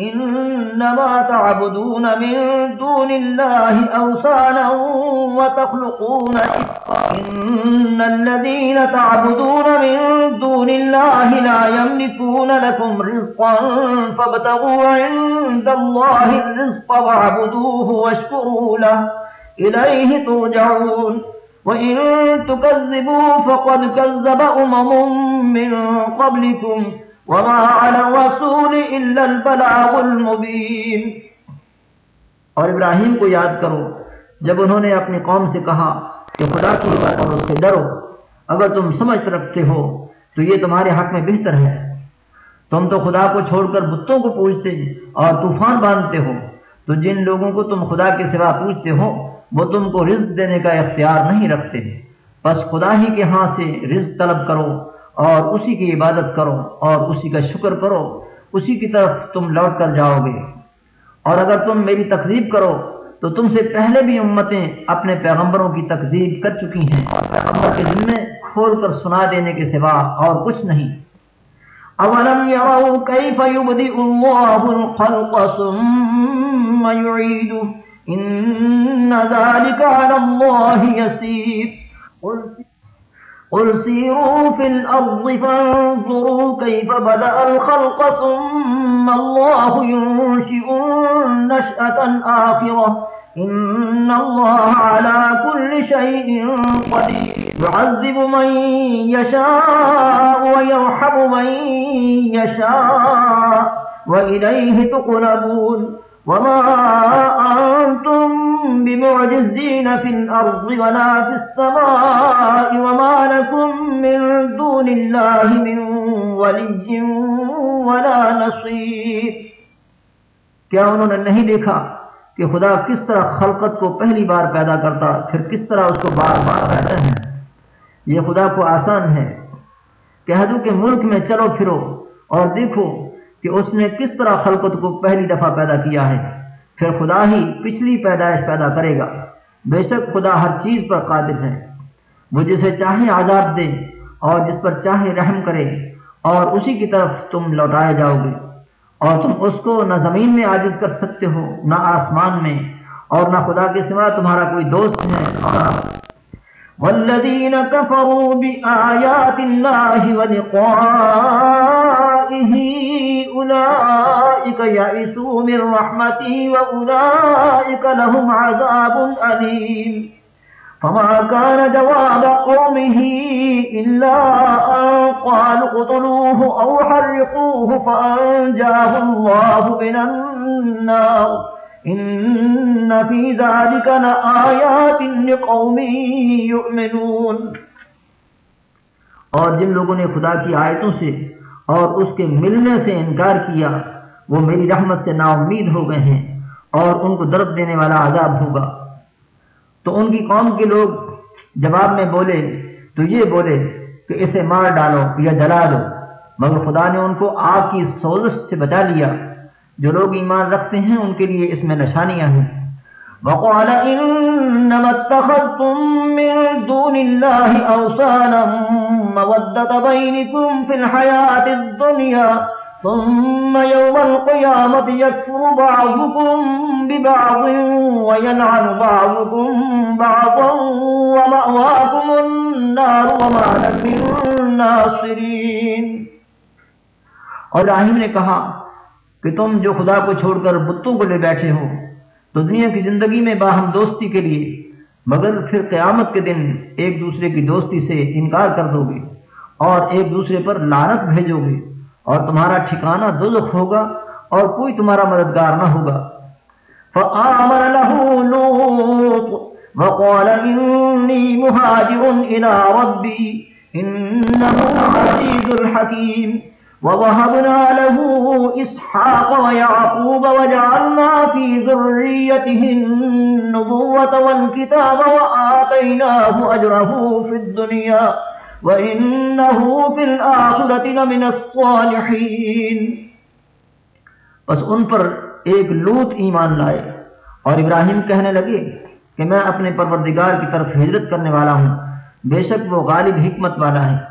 إنما تعبدون من دون الله أوسانا وتخلقون إن الذين تعبدون من دون الله لا يملكون لكم رزقا فابتغوا عند الله الرزق وعبدوه واشكروا له. إليه ترجعون. وإن تكذبوا فقد كذب أمم من قبلكم. وما على الرسول إلا البلاغ المبين۔ اور ابراہیم کو یاد کرو، جب انہوں نے اپنی قوم سے کہا کہ خدا کی بات اور اس سے ڈرو۔ اگر تم سمجھ رکھتے ہو، تو یہ تمہارے حق میں بہتر ہے۔ تم تو خدا کو چھوڑ کر بتوں کو پوچھتے اور طوفان باندھتے ہو۔ تو جن لوگوں کو تم خدا کے سوا پوچھتے ہو، وہ تم کو رزق دینے کا اختیار نہیں رکھتے۔ بس خدا ہی کے ہاں سے رزق طلب کرو۔ اور اسی کی عبادت کرو اور اسی کا شکر کرو، اسی کی طرف تم لوٹ کر جاؤ گے۔ اور اگر تم میری تقریب کرو، تو تم سے پہلے بھی امتیں اپنے پیغمبروں کی تقریب کر چکی ہیں۔ اور پیغمبر کے ذمے کھول کر سنا دینے کے سوا اور کچھ نہیں۔ اولم يروا كيف يبدئ الله الخلق ثم يعيده ان ذلك على الله يسير قل قل سيروا في الأرض فانظروا كيف بدأ الخلق ثم الله ينشئ النشأة الآخرة إن الله على كل شيء قدير يعذب من يشاء ويرحم من يشاء وإليه تقلبون وما أنتم بمعجزين في الأرض ولا في السماء وما لكم من دون الله من ولي ولا نصير۔ کیا انہوں نے نہیں دیکھا کہ خدا کس طرح خلقت کو پہلی بار پیدا کرتا پھر کس طرح اس کو بار بار رہتا ہے یہ خدا کو آسان ہے۔ کہہ دوں کہ ملک میں چلو پھرو اور دیکھو کہ اس نے کس طرح خلقت کو پہلی دفعہ پیدا کیا ہے۔ پھر خدا ہی پچھلی پیدائش پیدا کرے گا۔ بے شک خدا ہر چیز پر قادر ہے۔ وہ جسے چاہے عذاب دے اور جس پر چاہے رحم کرے اور اسی کی طرف تم لوٹائے جاؤ گے۔ اور تم اس کو نہ زمین میں عاجز کر سکتے ہو، نہ آسمان میں اور نہ خدا کے سوا تمہارا کوئی دوست ہے۔ اور والذین کفروا بآیات اللہ أولئك يئسوا من رحمتي وأولئك لهم عذاب أليم فما كان جواب قومه إلا أن قالوا اقتلوه أو حرقوه فأنجاه الله من النار إن في ذلك لآيات لقوم يؤمنون۔ اور جن لوگوں نے خدا کی آیتوں سے اور اس کے ملنے سے انکار کیا، وہ میری رحمت سے نا امید ہو گئے ہیں اور ان کو درد دینے والا عذاب ہوگا۔ تو ان کی قوم کے لوگ جواب میں بولے، تو یہ بولے کہ اسے مار ڈالو یا جلا دو، مگر خدا نے ان کو آگ کی سوزش سے بچا لیا۔ جو لوگ ایمان رکھتے ہیں ان کے لیے اس میں نشانیاں ہیں۔ وقال إنما اتخذتم من دون الله أوسانا مودة بينكم في الحياة الدنيا ثم يوم القيامة يكفر بعضكم ببعض وينعن بعضكم بعضا ومأواكم النار وما لكم الناصرين اور راہیم نے کہا کہ تم جو خدا کو چھوڑ کر بتوں کو لے بیٹھے ہو، تو دنیا کی زندگی میں باہم دوستی کے لیے، مگر پھر قیامت کے دن ایک دوسرے کی دوستی سے انکار کر دو گے اور ایک دوسرے پر لانت بھیجو گے اور تمہارا ٹھکانہ دوزخ ہوگا اور کوئی تمہارا مددگار نہ ہوگا۔ فآمن له لوط وقال إني مهاجر إلى ربي إنه عزيز الحكيم ووهبنا له إسحاق ويعقوب وجعلنا في ذريته النبوة والكتاب وآتيناه أجره في الدنيا وإنه في الآخرة لمن الصالحين۔ بس ان پر ایک لوت ایمان لائے اور ابراہیم کہنے لگے کہ میں اپنے پروردگار کی طرف ہجرت کرنے والا ہوں۔ بے شک وہ غالب حکمت والا ہے۔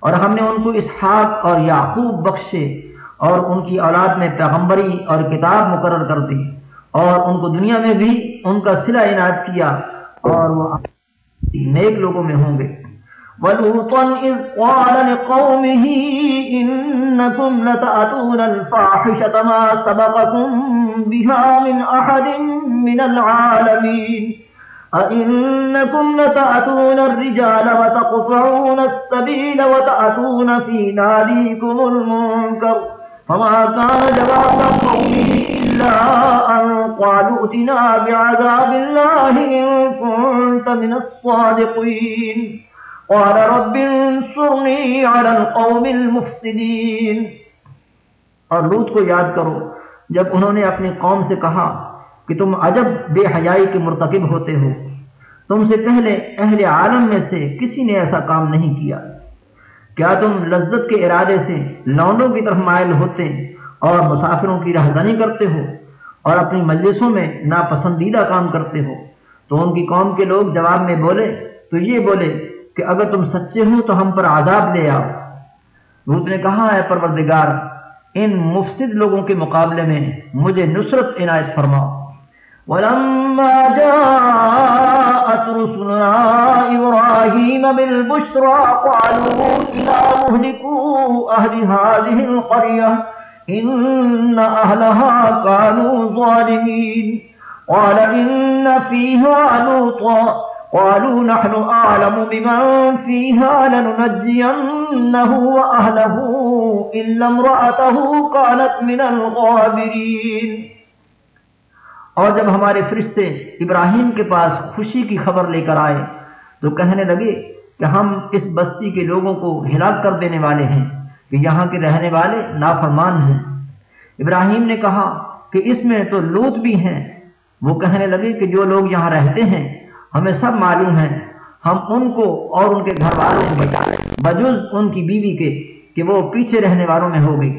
اور ہم نے ان کو اسحاق اور یعقوب بخشے اور ان کی اولاد میں پیغمبری اور کتاب مقرر کر دی اور ان کو دنیا میں بھی ان کا سلا عنایت کیا اور وہ نیک لوگوں میں ہوں گے۔ ولوطا إذ قال لقومه إنكم لتأتون الفاحشة ما سبقكم بها من أحد من العالمين۔ أئنكم لتأتون الرجال وتقطعون السبيل وتأتون في ناديكم المنكر فما كان جواب قومه إلا أن قالوا اتنا بعذاب الله إن كنت من الصادقين. قال رب انصرني على القوم المفسدين. اور لوت کو یاد کرو، جب انہوں نے اپنی قوم سے کہا کہ تم عجب بے حیائی کے مرتکب ہوتے ہو۔ تم سے پہلے اہل عالم میں سے کسی نے ایسا کام نہیں کیا۔ کیا تم لذت کے ارادے سے لونڈوں کی طرف مائل ہوتے اور مسافروں کی رہزنی کرتے ہو اور اپنی مجلسوں میں ناپسندیدہ کام کرتے ہو؟ تو ان کی قوم کے لوگ جواب میں بولے، تو یہ بولے کہ اگر تم سچے ہو تو ہم پر عذاب لے آؤ۔ روت نے کہا ہے پروردگار، ان مفسد لوگوں کے مقابلے میں مجھے نصرت عنایت فرماؤ۔ ولما جاءت رسلنا إبراهيم بالبشرى قالوا إلا مهلكوا أهل هذه القرية إن أهلها كانوا ظالمين. قال إن فيها لوطا. قالوا نحن أعلم بمن فيها لننجينه وأهله إلا امرأته كانت من الغابرين. اور جب ہمارے فرشتے ابراہیم کے پاس خوشی کی خبر لے کر آئے تو کہنے لگے کہ ہم اس بستی کے لوگوں کو ہلاک کر دینے والے ہیں کہ یہاں کے رہنے والے نافرمان ہیں۔ ابراہیم نے کہا کہ اس میں تو لوت بھی ہیں۔ وہ کہنے لگے کہ جو لوگ یہاں رہتے ہیں، ہمیں سب معلوم ہے ہم ان کو اور ان کے گھر والوں کو بچا لیں۔ بجز ان کی بیوی کے کہ وہ پیچھے رہنے والوں میں ہو گئی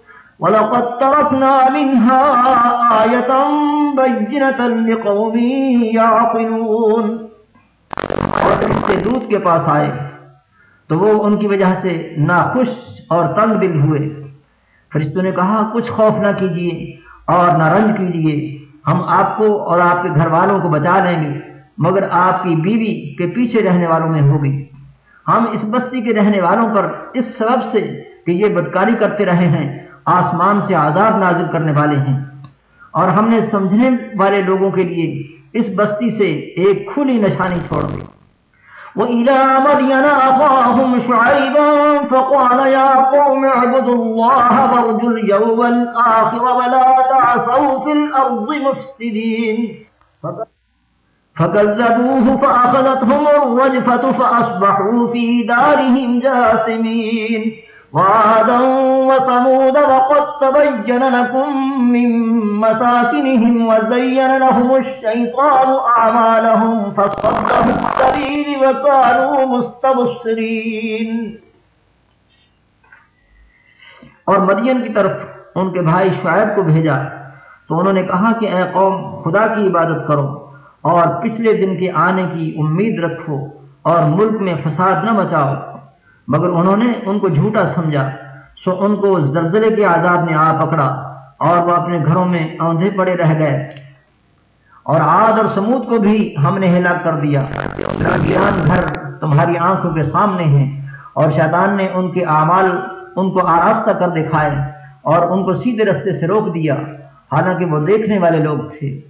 ولقد تركنا منها آية بينة لقوم يعقلون۔ اور اس کے دودھ کے پاس آئے، تو وہ ان کی وجہ سے ناخوش اور تنگ دل ہوئے۔ فرشتوں نے کہا، کچھ خوف نہ کیجیے اور نہ رنج کیجیے ہم آپ کو اور آپ کے گھر والوں کو بچا لیں گے، مگر آپ کی بیوی کے پیچھے رہنے والوں میں ہوگی۔ ہم اس بستی کے رہنے والوں پر اس سبب سے کہ یہ بدکاری کرتے رہے ہیں۔ آسمان سے عذاب نازل کرنے والے ہیں۔ اور ہم نے سمجھنے والے لوگوں کے لیے اس بستی سے ایک کھلی نشانی چھوڑ دی۔ وإلى مدين أخاهم شعيبا فقال يا قوم اعبدوا الله وارجوا اليوم الآخر ولا تعصوا في الأرض مفسدين۔ فكذبوه فأخذتهم الرجفة فأصبحوا في دارهم جاسمين وعادا وثمود وقد تبين لكم من مساكنهم وزين لهم الشيطان أعمالهم فصدهم السبيل وكانوا مستبصرين. اور مدین کی طرف ان کے بھائی شعیب کو بھیجا تو انہوں نے کہا کہ اے قوم، خدا کی عبادت کرو اور پچھلے دن کے آنے کی امید رکھو اور ملک میں فساد نہ مچاؤ۔ مگر انہوں نے ان کو جھوٹا سمجھا، سو ان کو زلزلے کے عذاب نے آ پکڑا اور وہ اپنے گھروں میں اوندھے پڑے رہ گئے۔ اور آد اور سمود کو بھی ہم نے ہلاک کر دیا۔ گھر تمہاری آنکھوں کے سامنے ہیں۔ اور شیطان نے ان کے اعمال ان کو آراستہ کر دکھائے اور ان کو سیدھے رستے سے روک دیا۔ حالانکہ وہ دیکھنے والے لوگ تھے۔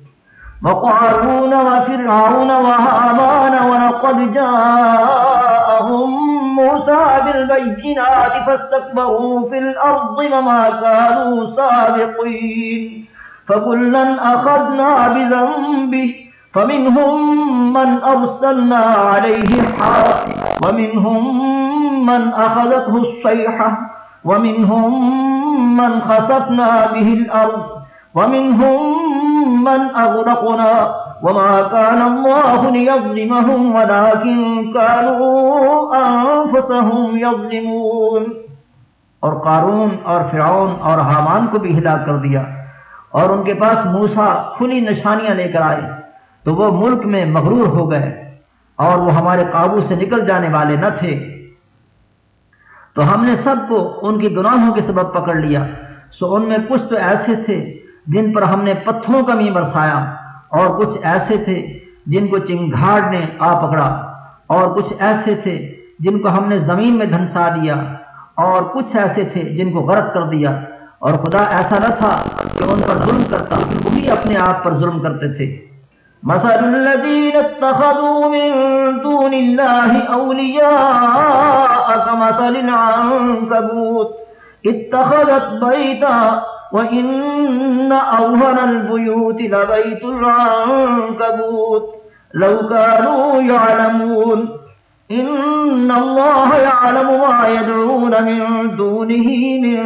وقارون وفرعون وهامان ولقد جاءهم موسى بالبينات فاستكبروا في الأرض وما كانوا سابقين. فكلا أخذنا بذنبه، فمنهم من أرسلنا عليه حاصب ومنهم من أخذته الصيحة، ومنهم من خسفنا به الأرض، ومنهم من أغرقنا. وما كان الله ليظلمهم ولكن كانوا أنفسهم يظلمون۔ اور قارون اور فرعون اور حامان کو بھی ہلاک کر دیا۔ اور ان کے پاس موسا کھلی نشانیاں لے کر آئے۔ تو وہ ملک میں مغرور ہو گئے۔ اور وہ ہمارے قابو سے نکل جانے والے نہ تھے۔ تو ہم نے سب کو ان کی گناہوں کے سبب پکڑ لیا۔ سو ان میں کچھ تو ایسے تھے جن پر ہم نے پتھروں کا می برسایا۔ اور کچھ ایسے تھے جن کو چنگھاڑ نے آ پکڑا، اور کچھ ایسے تھے جن کو ہم نے زمین میں دھنسا دیا، اور کچھ ایسے تھے جن کو غرق کر دیا۔ اور خدا ایسا نہ تھا کہ ان پر ظلم کرتا، وہی اپنے آپ پر ظلم کرتے تھے۔ مثل الذين اتخذوا من دون الله أولياء كمثل العنكبوت اتخذت بيتا وإن أوهن البيوت لبيت العنكبوت لو كانوا يعلمون إن الله يعلم ما يدعون من دونه من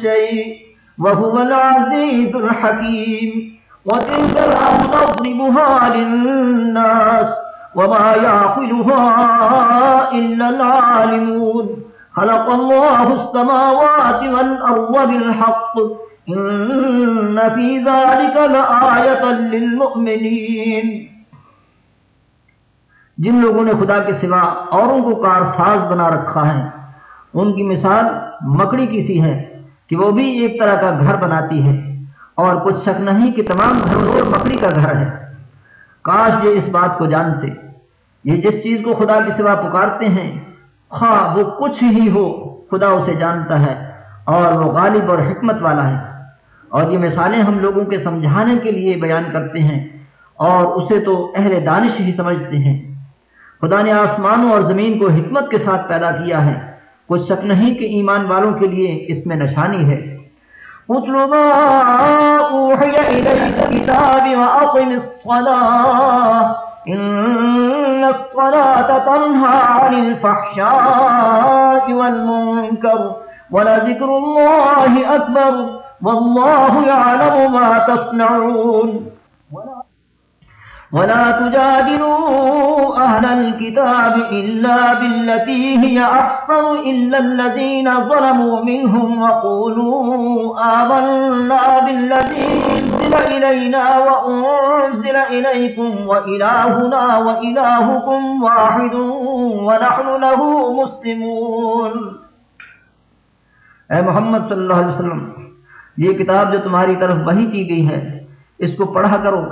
شيء وهو العزيز الحكيم وتلك الأرض نضربها للناس وما يعقلها إلا العالمون خلق الله السماوات والأرض بالحق إن في ذلك لآية للمؤمنين۔ جن لوگوں نے خدا کے سوا اوروں کو کارساز بنا رکھا ہے، ان کی مثال مکڑی کی سی ہے کہ وہ بھی ایک طرح کا گھر بناتی ہے۔ اور کچھ شک نہیں کہ تمام گھروں مکڑی کا گھر ہے۔ کاش یہ اس بات کو جانتے۔ یہ جس چیز کو خدا کے سوا پکارتے ہیں ہاں وہ کچھ ہی ہو، خدا اسے جانتا ہے اور وہ غالب اور حکمت والا ہے۔ اور یہ مثالیں ہم لوگوں کے سمجھانے کے لیے بیان کرتے ہیں اور اسے تو اہل دانش ہی سمجھتے ہیں۔ خدا نے آسمانوں اور زمین کو حکمت کے ساتھ پیدا کیا ہے۔ کچھ شک نہیں کہ ایمان والوں کے لیے اس میں نشانی ہے۔ اتل والله يعلم ما تصنعون. ولا تجادلوا أهل الكتاب إلا بالتي هي أحصر إلا الذين ظلموا منهم وقولوا آمنا بالذي انزل إلينا وأنزل إليكم وإلهنا وإلهكم واحد ونحن له مسلمون. اے محمد صلی اللہ علیہ وسلم یہ کتاب جو تمہاری طرف وحی کی گئی ہے، اس کو پڑھا کرو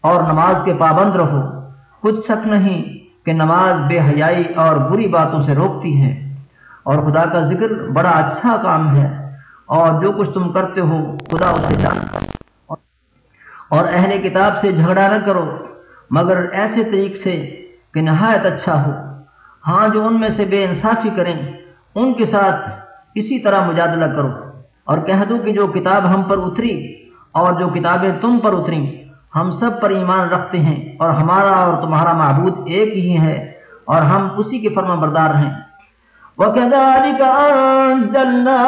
اور نماز کے پابند رہو۔ کچھ شک نہیں کہ نماز بے حیائی اور بری باتوں سے روکتی ہے۔ اور خدا کا ذکر بڑا اچھا کام ہے۔ اور جو کچھ تم کرتے ہو، خدا اسے جانتا اور اہل کتاب سے جھگڑا نہ کرو، مگر ایسے طریق سے کہ نہایت اچھا ہو۔ ہاں جو ان میں سے بے انصافی کریں، ان کے ساتھ اسی طرح مجادلہ کرو۔ اور کہہ دو کہ جو کتاب ہم پر اتری اور جو کتابیں تم پر اتریں ہم سب پر ایمان رکھتے ہیں اور ہمارا اور تمہارا معبود ایک ہی ہے اور ہم اسی کے فرما بردار ہیں۔ وَكَذَلِكَ أَنزَلْنَا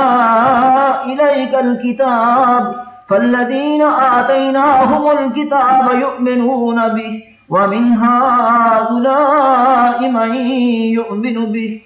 إِلَيْكَ الْكِتَابِ فَالَّذِينَ آتَيْنَاهُمُ الْكِتَابَ يُؤْمِنُونَ بِهِ وَمِنْ هَؤُلَاءِ مَن يُؤْمِنُ بِهِ۔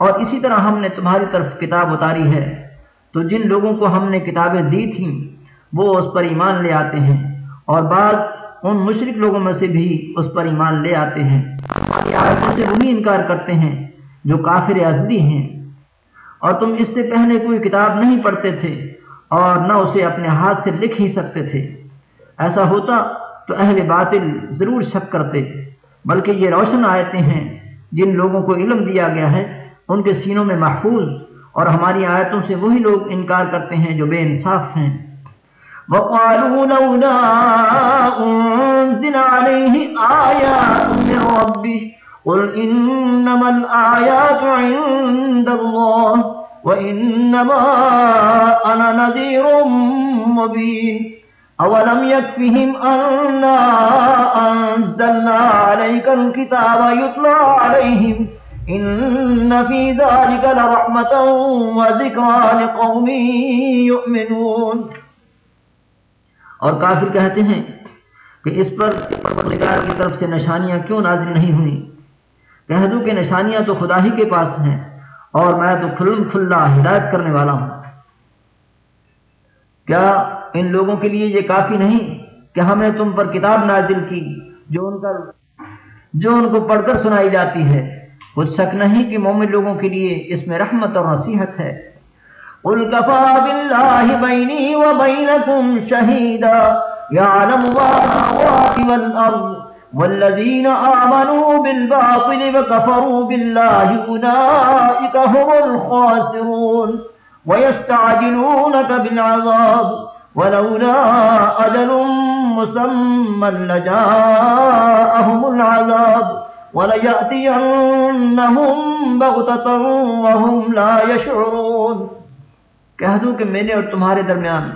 اور اسی طرح ہم نے تمہاری طرف کتاب اتاری ہے۔ تو جن لوگوں کو ہم نے کتابیں دی تھیں، وہ اس پر ایمان لے آتے ہیں۔ اور بعض ان مشرق لوگوں میں سے بھی اس پر ایمان لے آتے ہیں۔ سے وہی انکار کرتے ہیں، جو کافر ازدی ہیں۔ اور تم اس سے پہلے کوئی کتاب نہیں پڑھتے تھے، اور نہ اسے اپنے ہاتھ سے لکھ ہی سکتے تھے۔ ایسا ہوتا تو اہل باطل ضرور شک کرتے، بلکہ یہ روشن آیتیں ہیں جن لوگوں کو علم دیا گیا ہے۔ ان کے سینوں میں محفوظ اور ہماری آیتوں سے وہی لوگ انکار کرتے ہیں جو بے انصاف ہیں۔ وقالوا لولا أنزل عليه آيات من ربه، قل إنما الآيات عند الله وإنما أنا نذير مبين أولم يكفهم أنا أنزلنا عليك الكتاب يطلع عليهم إن في ذلك لرحمة وذكرى لقوم يؤمنون۔ اور کافر کہتے ہیں کہ اس پر پروردگار کی طرف سے نشانیاں کیوں نازل نہیں ہوئی کہہ دوں کہ نشانیاں تو خدا ہی کے پاس ہیں اور میں تو کھل کھلا ہدایت کرنے والا ہوں۔ کیا ان لوگوں کے لیے یہ کافی نہیں کہ ہم نے تم پر کتاب نازل کی جو ان کا جو ان کو پڑھ کر سنائی جاتی ہے؟ کچھ شک نہیں کہ مومن لوگوں کے لیے اس میں رحمت اور نصیحت ہے۔ قل كفى بالله بيني وبينكم شهيدا يعلم ما والأرض والذين آمنوا بالباطل وكفروا بالله أولئك هم الخاسرون۔ ويستعجلونك بالعذاب۔ ولولا أجل مسمى لجاءهم العذاب۔ وليأتينهم بغتة وهم لا يشعرون۔ کہہ دوں کہ میرے اور تمہارے درمیان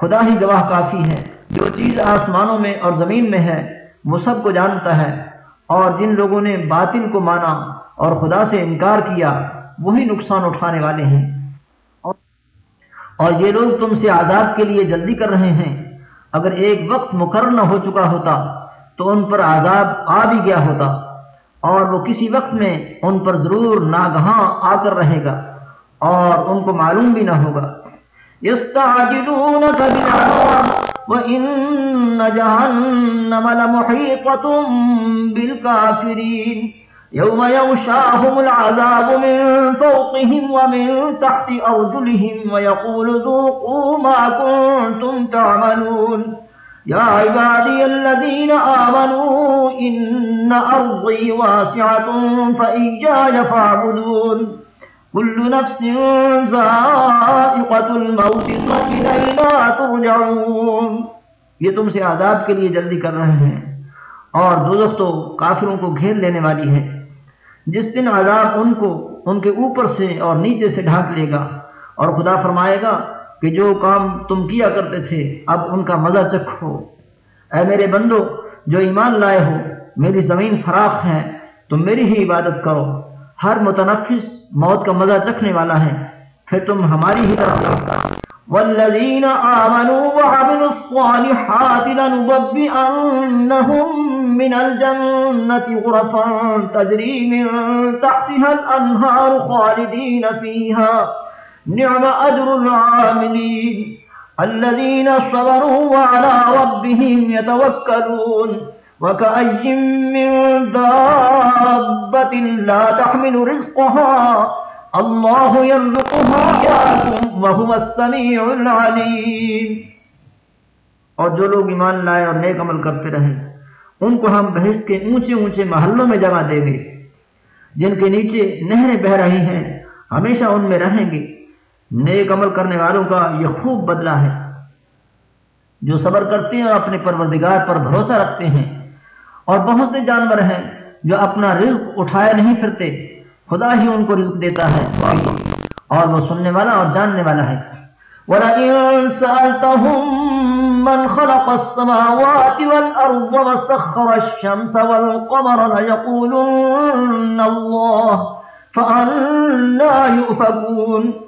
خدا ہی گواہ کافی ہے، جو چیز آسمانوں میں اور زمین میں ہے، وہ سب کو جانتا ہے۔ اور جن لوگوں نے باطل کو مانا اور خدا سے انکار کیا، وہی نقصان اٹھانے والے ہیں۔ اور یہ لوگ تم سے آزاد کے لیے جلدی کر رہے ہیں۔ اگر ایک وقت مقرر نہ ہو چکا ہوتا، تو ان پر عذاب آ بھی گیا ہوتا۔ اور وہ کسی وقت میں ان پر ضرور ناگہاں آ کر رہے گا اور ان کو معلوم بھی نہ ہوگا۔ يستعجلونك وإن جهنم لمحيطة بالكافرين يوم يوشاهم العذاب من فوقهم ومن تحت أرجلهم ويقول ذوقوا ما كنتم تعملون۔ يا عبادي الذين آمنوا إن أرضي واسعة فإيجاي فاعبدون. كل نفس ذائقة الموت وإلينا ترجعون. یہ تم سے آزاد کے لیے جلدی کر رہے ہیں اور دوزخ تو کافروں کو گھیر لینے والی ہے۔ جس دن عذاب ان کو ان کے اوپر سے اور نیچے سے ڈھانک لے گا اور خدا فرمائے گا کہ جو کام تم کیا کرتے تھے، اب ان کا مزہ چکھو۔ اے میرے بندو، جو ایمان لائے ہو، میری زمین فراخ ہے، تم میری ہی عبادت کرو۔ ہر متنفس موت کا مزہ چکھنے والا ہے۔ پھر تم ہماری ہی طرف والذین آمنوا وعملوا الصالحات لنببئنهم من الجنة غرفا تجری من تحتها الانہار خالدین فيها نعم اجر العاملین الذين صبروا وعلى ربهم يتوكلون وكأي من دابة لا تحمل رزقها الله يرزقها ياكم وهو السميع العليم اور جو لوگ ایمان لائے اور نیک عمل کرتے رہے، ان کو ہم بحث کے اونچے اونچے محلوں میں جمع دیں گے، جن کے نیچے نہریں بہ رہی ہیں، ہمیشہ ان میں رہیں گے۔ نیک عمل کرنے والوں کا یہ خوب بدلہ ہے۔ جو صبر کرتے ہیں اور اپنے پروردگار پر بھروسہ رکھتے ہیں۔ اور بہت سے جانور ہیں جو اپنا رزق اٹھائے نہیں پھرتے۔ خدا ہی ان کو رزق دیتا ہے۔ اور وہ سننے والا اور جاننے والا ہے۔ وَلَئِن سَأَلْتَهُم مَّنْ خَلَقَ السَّمَاوَاتِ وَالْأَرْضَ وَسَخَّرَ الشَّمْسَ وَالْقَمَرَ لَيَقُولُنَّ اللَّهُ فَأَنَّىٰ يُؤْفَكُونَ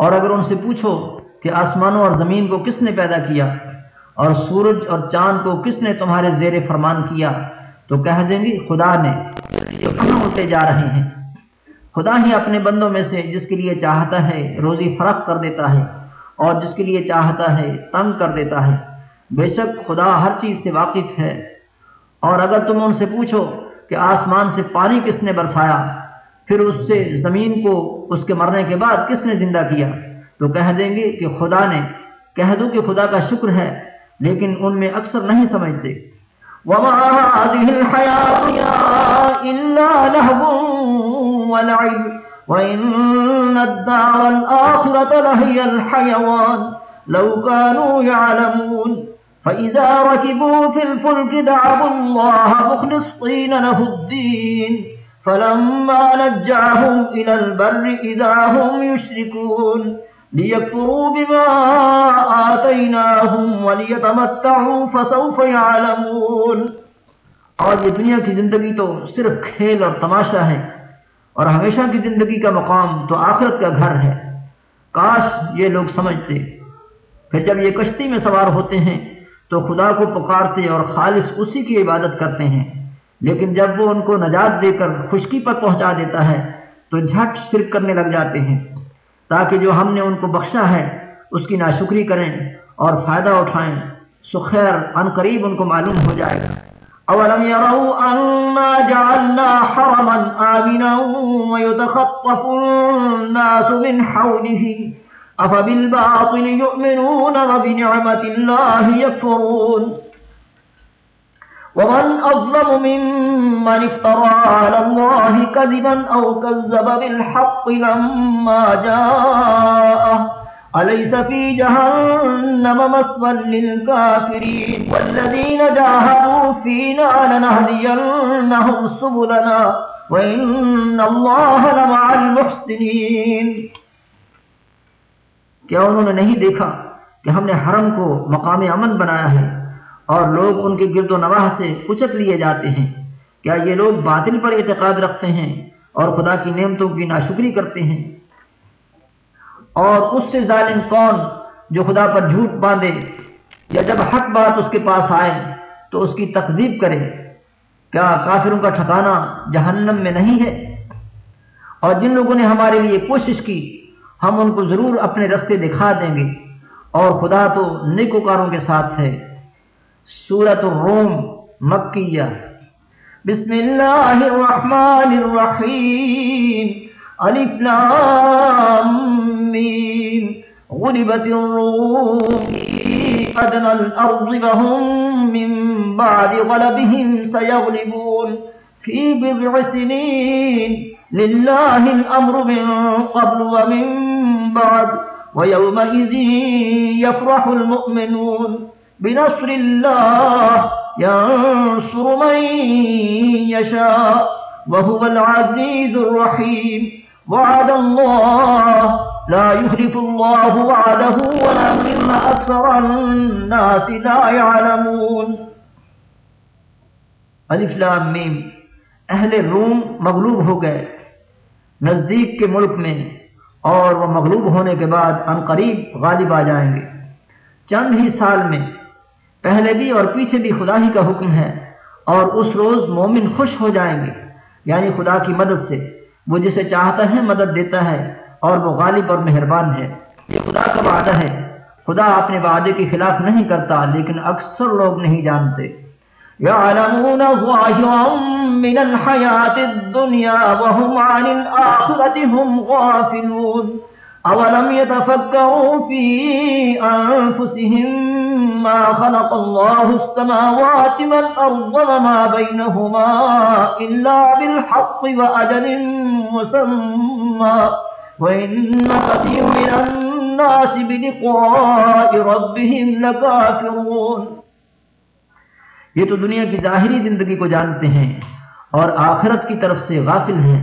اور اگر ان سے پوچھو کہ آسمانوں اور زمین کو کس نے پیدا کیا اور سورج اور چاند کو کس نے تمہارے زیر فرمان کیا، تو کہہ دیں گی خدا نے جو کہاں اٹھے جا رہے ہیں۔ خدا ہی اپنے بندوں میں سے جس کے لیے چاہتا ہے روزی فرق کر دیتا ہے اور جس کے لیے چاہتا ہے تنگ کر دیتا ہے۔ بے شک خدا ہر چیز سے واقف ہے۔ اور اگر تم ان سے پوچھو کہ آسمان سے پانی کس نے برسایا پھر اس سے زمین کو اس کے مرنے کے بعد کس نے زندہ کیا؟ تو کہہ دیں گے کہ خدا نے۔ کہہ دو کہ خدا کا شکر ہے، لیکن ان میں اکثر نہیں سمجھتے۔ وما هذه الحياة إلا لهو ولعب وإن الدار الآخرة لهي الحيوان لو كانوا يعلمون۔ فإذا ركبوا في الفلك دعبوا الله مخلصين له الدين۔ فلما نجعهم إلى البر إذا هم يشركون ليكفروا بما آتيناهم وليتمتعوا فسوف يعلمون اور یہ دنیا کی زندگی تو صرف کھیل اور تماشا ہے اور ہمیشہ کی زندگی کا مقام تو آخرت کا گھر ہے۔ کاش یہ لوگ سمجھتے۔ پھر جب یہ کشتی میں سوار ہوتے ہیں تو خدا کو پکارتے اور خالص اسی کی عبادت کرتے ہیں۔ لیکن جب وہ ان کو نجات دے کر خشکی پر پہنچا دیتا ہے، تو جھٹ شرک کرنے لگ جاتے ہیں۔ تاکہ جو ہم نے ان کو بخشا ہے، اس کی ناشکری کریں اور فائدہ اٹھائیں۔ سو خیر، ان قریب ان کو معلوم ہو جائے گا۔ اولم يروا أنا جعلنا حرما آمنا ويتخطف الناس من حوله۔ أفبالباطل يؤمنون وبنعمة الله يكفرون ومن أظلم ممن افترى على الله كذبا أو كذب بالحق لما جاءه أليس في جهنم مسوى للكافرين والذين جاهدوا فينا لنهدينهم سبلنا وإن الله لمع المحسنين۔ کیا انہوں نے نہیں دیکھا کہ ہم نے حرم کو مقام امن بنایا ہے؟ اور لوگ ان کے گرد و نواح سے کچک لیے جاتے ہیں۔ کیا یہ لوگ باطل پر اعتقاد رکھتے ہیں اور خدا کی نعمتوں کی ناشکری کرتے ہیں؟ اور اس سے ظالم کون جو خدا پر جھوٹ باندھے یا جب حق بات اس کے پاس آئے تو اس کی تقزیب کرے؟ کیا کافروں کا ٹھکانا جہنم میں نہیں ہے؟ اور جن لوگوں نے ہمارے لیے کوشش کی، ہم ان کو ضرور اپنے رستے دکھا دیں گے۔ اور خدا تو نیکوکاروں کے ساتھ ہے۔ سورت الروم مکیہ۔ بسم اللہ الرحمن الرحیم۔ الف لام میم۔ غلبت الروم ادنى الارض وهم من بعد غلبهم سيغلبون۔ في بضع سنين لله الامر من قبل ومن بعد، ويومئذ يفرح المؤمنون۔ بنصر الله ينصر من يشاء، وهو العزيز الرحيم. وعد الله لا يخلف الله وعده ولكن أكثر الناس لا يعلمون. الف لام میم اہل روم مغلوب ہو گئے نزدیک کے ملک میں، اور وہ مغلوب ہونے کے بعد ان قریب غالب آ جائیں گے۔ چند ہی سال میں پہلے بھی اور پیچھے بھی خدا ہی کا حکم ہے اور اس روز مومن خوش ہو جائیں گے یعنی خدا کی مدد سے۔ وہ جسے چاہتا ہے مدد دیتا ہے اور وہ غالب اور مہربان ہے۔ یہ خدا کا وعدہ ہے۔ خدا اپنے وعدے کے خلاف نہیں کرتا، لیکن اکثر لوگ نہیں جانتے۔ يعلمون ظاهرا من الحياة الدنيا وهم عن الآخرة هم غافلون۔ أولم يتفكروا في أنفسهم ما خلق الله السماوات والأرض وما بينهما إلا بالحق وأجل مسمى وإن كثير من الناس بلقاء ربهم لكافرون یہ تو دنیا کی ظاہری زندگی کو جانتے ہیں اور آخرت کی طرف سے غافل ہیں۔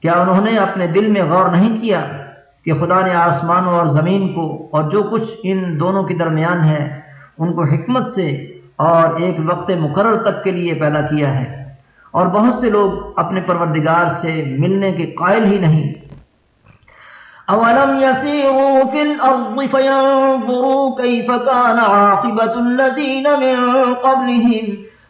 کیا انہوں نے اپنے دل میں غور نہیں کیا؟ کہ خدا نے آسمانوں اور زمین کو اور جو کچھ ان دونوں کے درمیان ہے، ان کو حکمت سے اور ایک وقت مقرر تک کے لیے پیدا کیا ہے۔ اور بہت سے لوگ اپنے پروردگار سے ملنے کے قائل ہی نہیں۔ أولم يسيروا في الأرض فينظروا كيف كان عاقبة الذين من قبلهم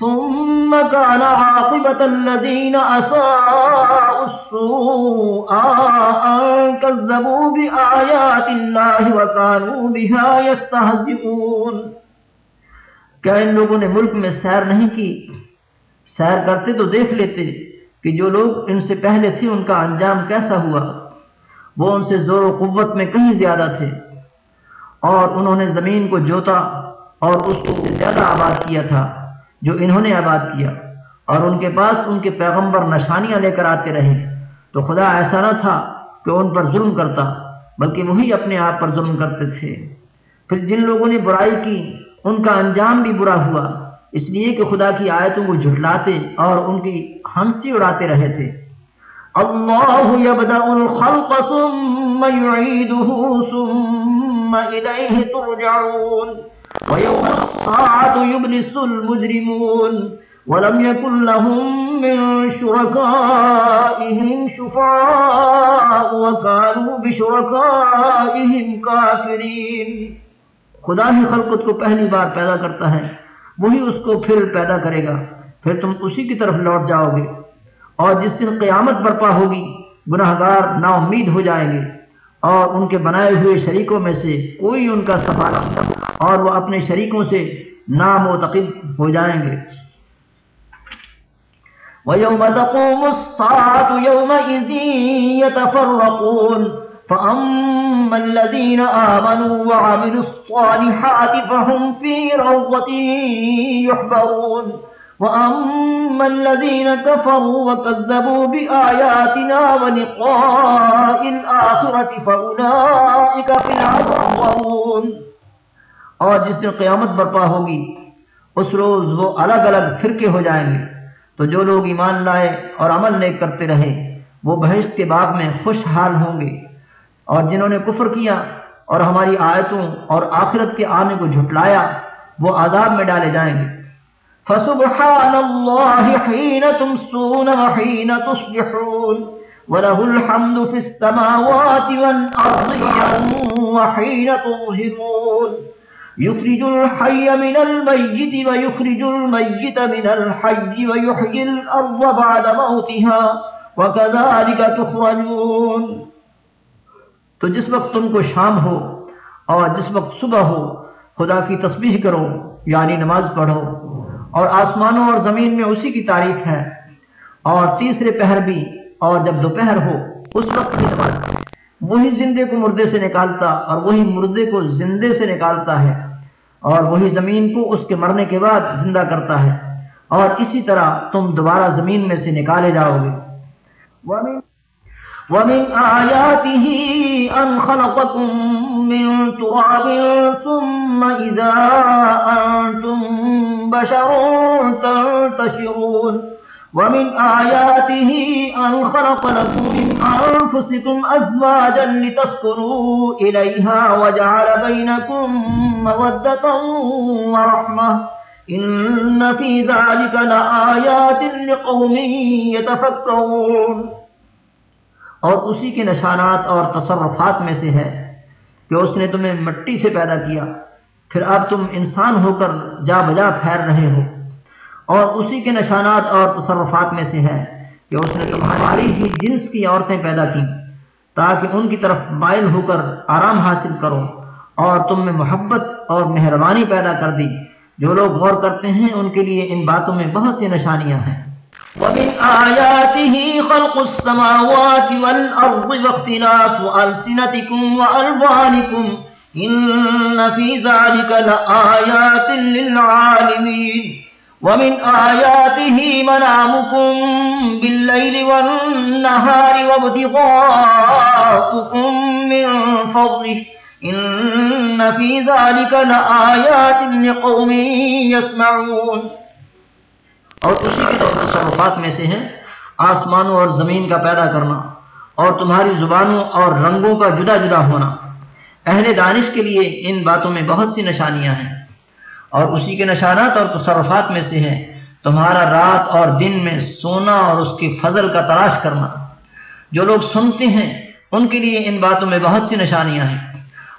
ثم كان عاقبة الذين أساءوا السوء أن كذبوا بآيات الله وكانوا بها يستهزئون۔ کیا ان لوگوں نے ملک میں سیر نہیں کی؟ سیر کرتے تو دیکھ لیتے کہ جو لوگ ان سے پہلے تھے، ان کا انجام کیسا ہوا؟ وہ ان سے زور و قوت میں کہیں زیادہ تھے۔ اور انہوں نے زمین کو جوتا اور اس کو زیادہ آباد کیا تھا۔ جو انہوں نے آباد کیا اور ان کے پاس ان کے پیغمبر نشانیاں لے کر آتے رہے تو خدا ایسا نہ تھا کہ ان پر ظلم کرتا، بلکہ وہی اپنے آپ پر ظلم کرتے تھے۔ پھر جن لوگوں نے برائی کی، ان کا انجام بھی برا ہوا۔ اس لیے کہ خدا کی آیتوں کو جھٹلاتے اور ان کی ہنسی اڑاتے رہے تھے۔ اللہ يبدأ الخلق ثم يعيده ثم إليه ترجعون۔ ويوم الصاعة يبلس المجرمون ولم يكن لهم من شركائهم شفاء وكانوا بشركائهم كافرين۔ خدا ہی خلقت کو پہلی بار پیدا کرتا ہے، وہی اس کو پھر پیدا کرے گا۔ پھر تم اسی کی طرف لوٹ جاؤ گے اور جس دن قیامت برپا ہوگی گناہ گار نا امید ہو جائیں گے۔ اور ان کے بنائے ہوئے شریکوں میں سے کوئی ان کا سفارا اور وہ اپنے شریکوں سے نام و تقب ہو جائیں گے۔ وَيَوْمَ تَقُومُ السَّاعَةُ يَوْمَئِذٍ يَتَفَرَّقُونَ فَأَمَّا الَّذِينَ آمَنُوا وَعَمِلُوا الصَّالِحَاتِ فَهُمْ فِي رَوْضَةٍ يُحْبَرُونَ وأما الذين كفروا وكذبوا بآياتنا ولقاء الآخرة فأولئك في العذابون اور جس دن قیامت برپا ہوگی، اس روز وہ الگ الگ فرقے ہو جائیں گے۔ تو جو لوگ ایمان لائے اور عمل نیک کرتے رہے، وہ بحث کے باغ میں خوشحال ہوں گے۔ اور جنہوں نے کفر کیا اور ہماری آیتوں اور آخرت کے آنے کو جھٹلایا، وہ عذاب میں ڈالے جائیں گے۔ فسبحان الله حين تمسون وحين تصبحون وله الحمد في السماوات والأرض وحين تظهرون. يخرج الحي من الميت ويخرج الميت من الحي ويحيي الأرض بعد موتها وكذلك تخرجون. تو جس وقت تم کو شام ہو اور جس وقت صبح ہو، خدا کی تسبیح کرو یعنی نماز پڑھو اور آسمانوں اور زمین میں اسی کی تعریف ہے۔ اور تیسرے پہر بھی، اور جب دوپہر ہو، اس وقت بھی وہی زندے کو مردے سے نکالتا، اور وہی مردے کو زندے سے نکالتا ہے۔ اور وہی زمین کو اس کے مرنے کے بعد زندہ کرتا ہے۔ اور اسی طرح تم دوبارہ زمین میں سے نکالے جاؤ گے۔ ومن آياته أن خلقكم من تراب ثم إذا أنتم بشر تنتشرون ومن آياته أن خلق لكم من أنفسكم أزواجا لتسكنوا إليها وجعل بينكم مودة ورحمة إن في ذلك لآيات لقوم يتفكرون اور اسی کے نشانات اور تصرفات میں سے ہے کہ اس نے تمہیں مٹی سے پیدا کیا۔ پھر اب تم انسان ہو کر جا بجا پھیر رہے ہو۔ اور اسی کے نشانات اور تصرفات میں سے ہے کہ اس نے تمہاری ہی جنس کی عورتیں پیدا کی تاکہ ان کی طرف مائل ہو کر آرام حاصل کرو اور تم میں محبت اور مہربانی پیدا کر دی۔ جو لوگ غور کرتے ہیں ان کے لیے ان باتوں میں بہت سی نشانیاں ہیں۔ ومن آياته خلق السماوات والأرض واختلاف ألسنتكم وألوانكم إن في ذلك لآيات للعالمين ومن آياته منامكم بالليل والنهار وابتغاءكم من فضله إن في ذلك لآيات لقوم يسمعون اور اسی کے تصرفات میں سے ہیں آسمانوں اور زمین کا پیدا کرنا اور تمہاری زبانوں اور رنگوں کا جدا جدا ہونا۔ اہل دانش کے لیے ان باتوں میں بہت سی نشانیاں ہیں۔ اور اسی کے نشانات اور تصرفات میں سے ہیں تمہارا رات اور دن میں سونا اور اس کی فضل کا تلاش کرنا۔ جو لوگ سنتے ہیں ان کے لیے ان باتوں میں بہت سی نشانیاں ہیں۔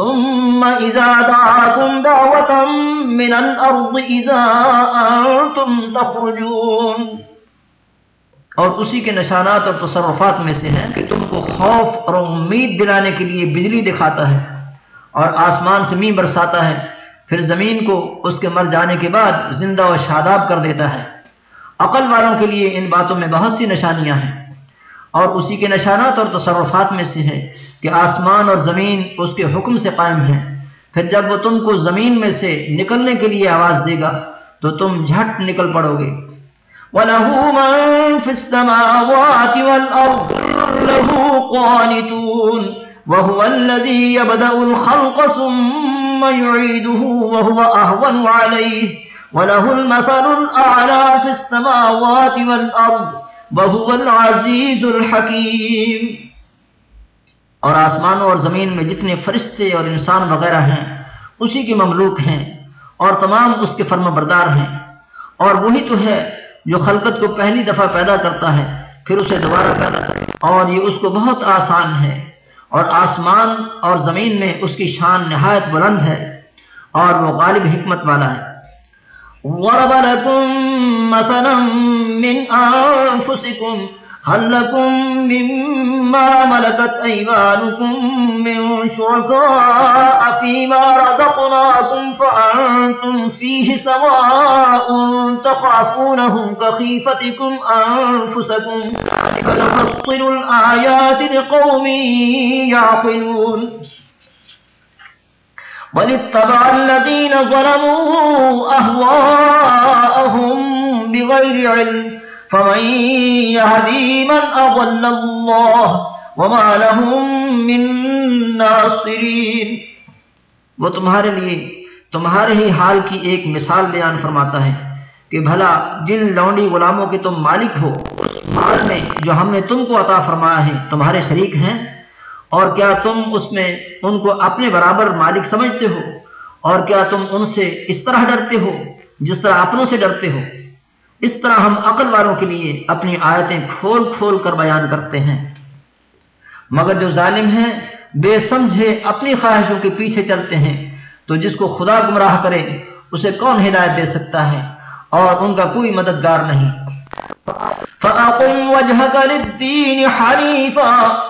ثم إذا دعاكم دعوة من الأرض إذا أنتم تخرجون۔ اور اسی کے نشانات اور تصرفات میں سے ہیں کہ تم کو خوف اور امید دلانے کے لیے بجلی دکھاتا ہے اور آسمان سے می برساتا ہے۔ پھر زمین کو اس کے مر جانے کے بعد زندہ و شاداب کر دیتا ہے۔ عقل والوں کے لیے ان باتوں میں بہت سی نشانیاں ہیں۔ اور اسی کے نشانات اور تصرفات میں سے ہے کہ آسمان اور زمین اس کے حکم سے قائم ہیں۔ پھر جب وہ تم کو زمین میں سے نکلنے کے لیے آواز دے گا، تو تم جھٹ نکل پڑو گے۔ وَلَهُ مَن فِي السَّمَاوَاتِ وَالْأَرْضِ لَهُ قَانِتُونَ وَهُوَ الَّذِي يَبْدَأُ الْخَلْقَ ثُمَّ يُعِيدُهُ وَهُوَ أَهْوَنُ عَلَيْهِ وَلَهُ الْمَثَلُ الْأَعْلَى فِي السَّمَاوَاتِ وَالْأَرْضِ وَهُوَ الْعَزِيزُ الْحَكِيمُ۔ اور آسمانوں اور زمین میں جتنے فرشتے اور انسان وغیرہ ہیں، اسی کے مملوک ہیں اور تمام اس کے فرم بردار ہیں۔ اور وہی تو ہے جو خلقت کو پہلی دفعہ پیدا کرتا ہے، پھر اسے دوبارہ پیدا کرے اور یہ اس کو بہت آسان ہے۔ اور آسمان اور زمین میں اس کی شان نہایت بلند ہے اور وہ غالب حکمت والا ہے۔ وَرَبَ لَكُم مَثَلًا مِّنْ أَنفُسِكُمْ هل لكم مما ملكت أيمانكم من شركاء فيما رزقناكم فأنتم فيه سواء تخافونهم كخيفتكم أنفسكم فنفصل الآيات لقوم يعقلون ولاتبع الذين ظلموا أهواءهم بغير علم فمن يهدي من أضل الله وما لهم من ناصرين۔ وہ تمہارے لیے، تمہارے ہی حال کی ایک مثال بیان فرماتا ہے کہ بھلا جن لونڈی غلاموں کے تم مالک ہو، اس مال میں جو ہم نے تم کو عطا فرمایا ہے، تمہارے شریک ہیں۔ اور کیا تم اس میں ان کو اپنے برابر مالک سمجھتے ہو؟ اور کیا تم ان سے اس طرح ڈرتے ہو جس طرح اپنوں سے ڈرتے ہو؟ اس طرح ہم عقل والوں کے لیے اپنی آیتیں کھول کھول کر بیان کرتے ہیں۔ مگر جو ظالم ہیں، بے سمجھے اپنی خواہشوں کے پیچھے چلتے ہیں۔ تو جس کو خدا گمراہ کرے، اسے کون ہدایت دے سکتا ہے؟ اور ان کا کوئی مددگار نہیں۔ فَأَقُمْ وَجْهَكَ لِلدِّينِ حَنِيفًا۔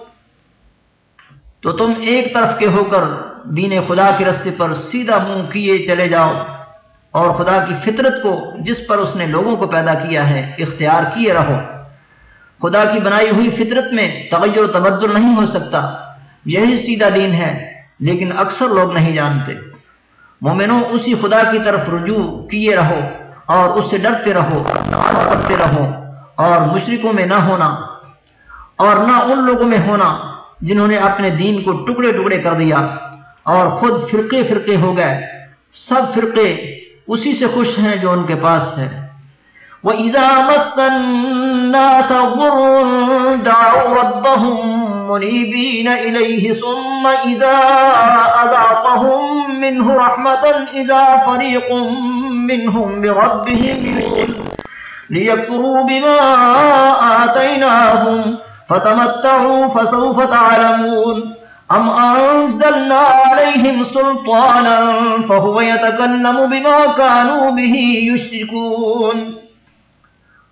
تو تم ایک طرف کے ہو کر دین خدا کے رستے پر سیدھا منہ کیے چلے جاؤ اور خدا کی فطرت کو جس پر اس نے لوگوں کو پیدا کیا ہے، اختیار کیے رہو۔ خدا کی بنائی ہوئی فطرت میں تغیر و تبدل نہیں ہو سکتا۔ یہی سیدھا دین ہے، لیکن اکثر لوگ نہیں جانتے۔ مومنوں، اسی خدا کی طرف رجوع کیے رہو اور اس سے ڈرتے رہو، نماز پڑھتے رہو اور مشرقوں میں نہ ہونا اور نہ ان لوگوں میں ہونا۔ جنہوں نے اپنے دین کو ٹکڑے ٹکڑے کر دیا اور خود فرقے فرقے ہو گئے، سب فرقے اسی سے خوش ہیں جو ان کے پاس ہے وَإِذَا مَسَّ النَّاسَ ضُرٌّ دَعَوْا رَبَّهُم مُنِيبِينَ إِلَيْهِ ثُمَّ إِذَا أَذَاقَهُم مِّنْهُ رَحْمَةً إِذَا فَرِيقٌ مِّنْهُم بِرَبِّهِمْ يُشْرِكُونَ لِيَكْفُرُوا بِمَا آتَيْنَاهُمْ فتمتعوا فسوف تعلمون. ام انزلنا عليهم سلطانا فهو يتكلم بما كانوا به يشركون.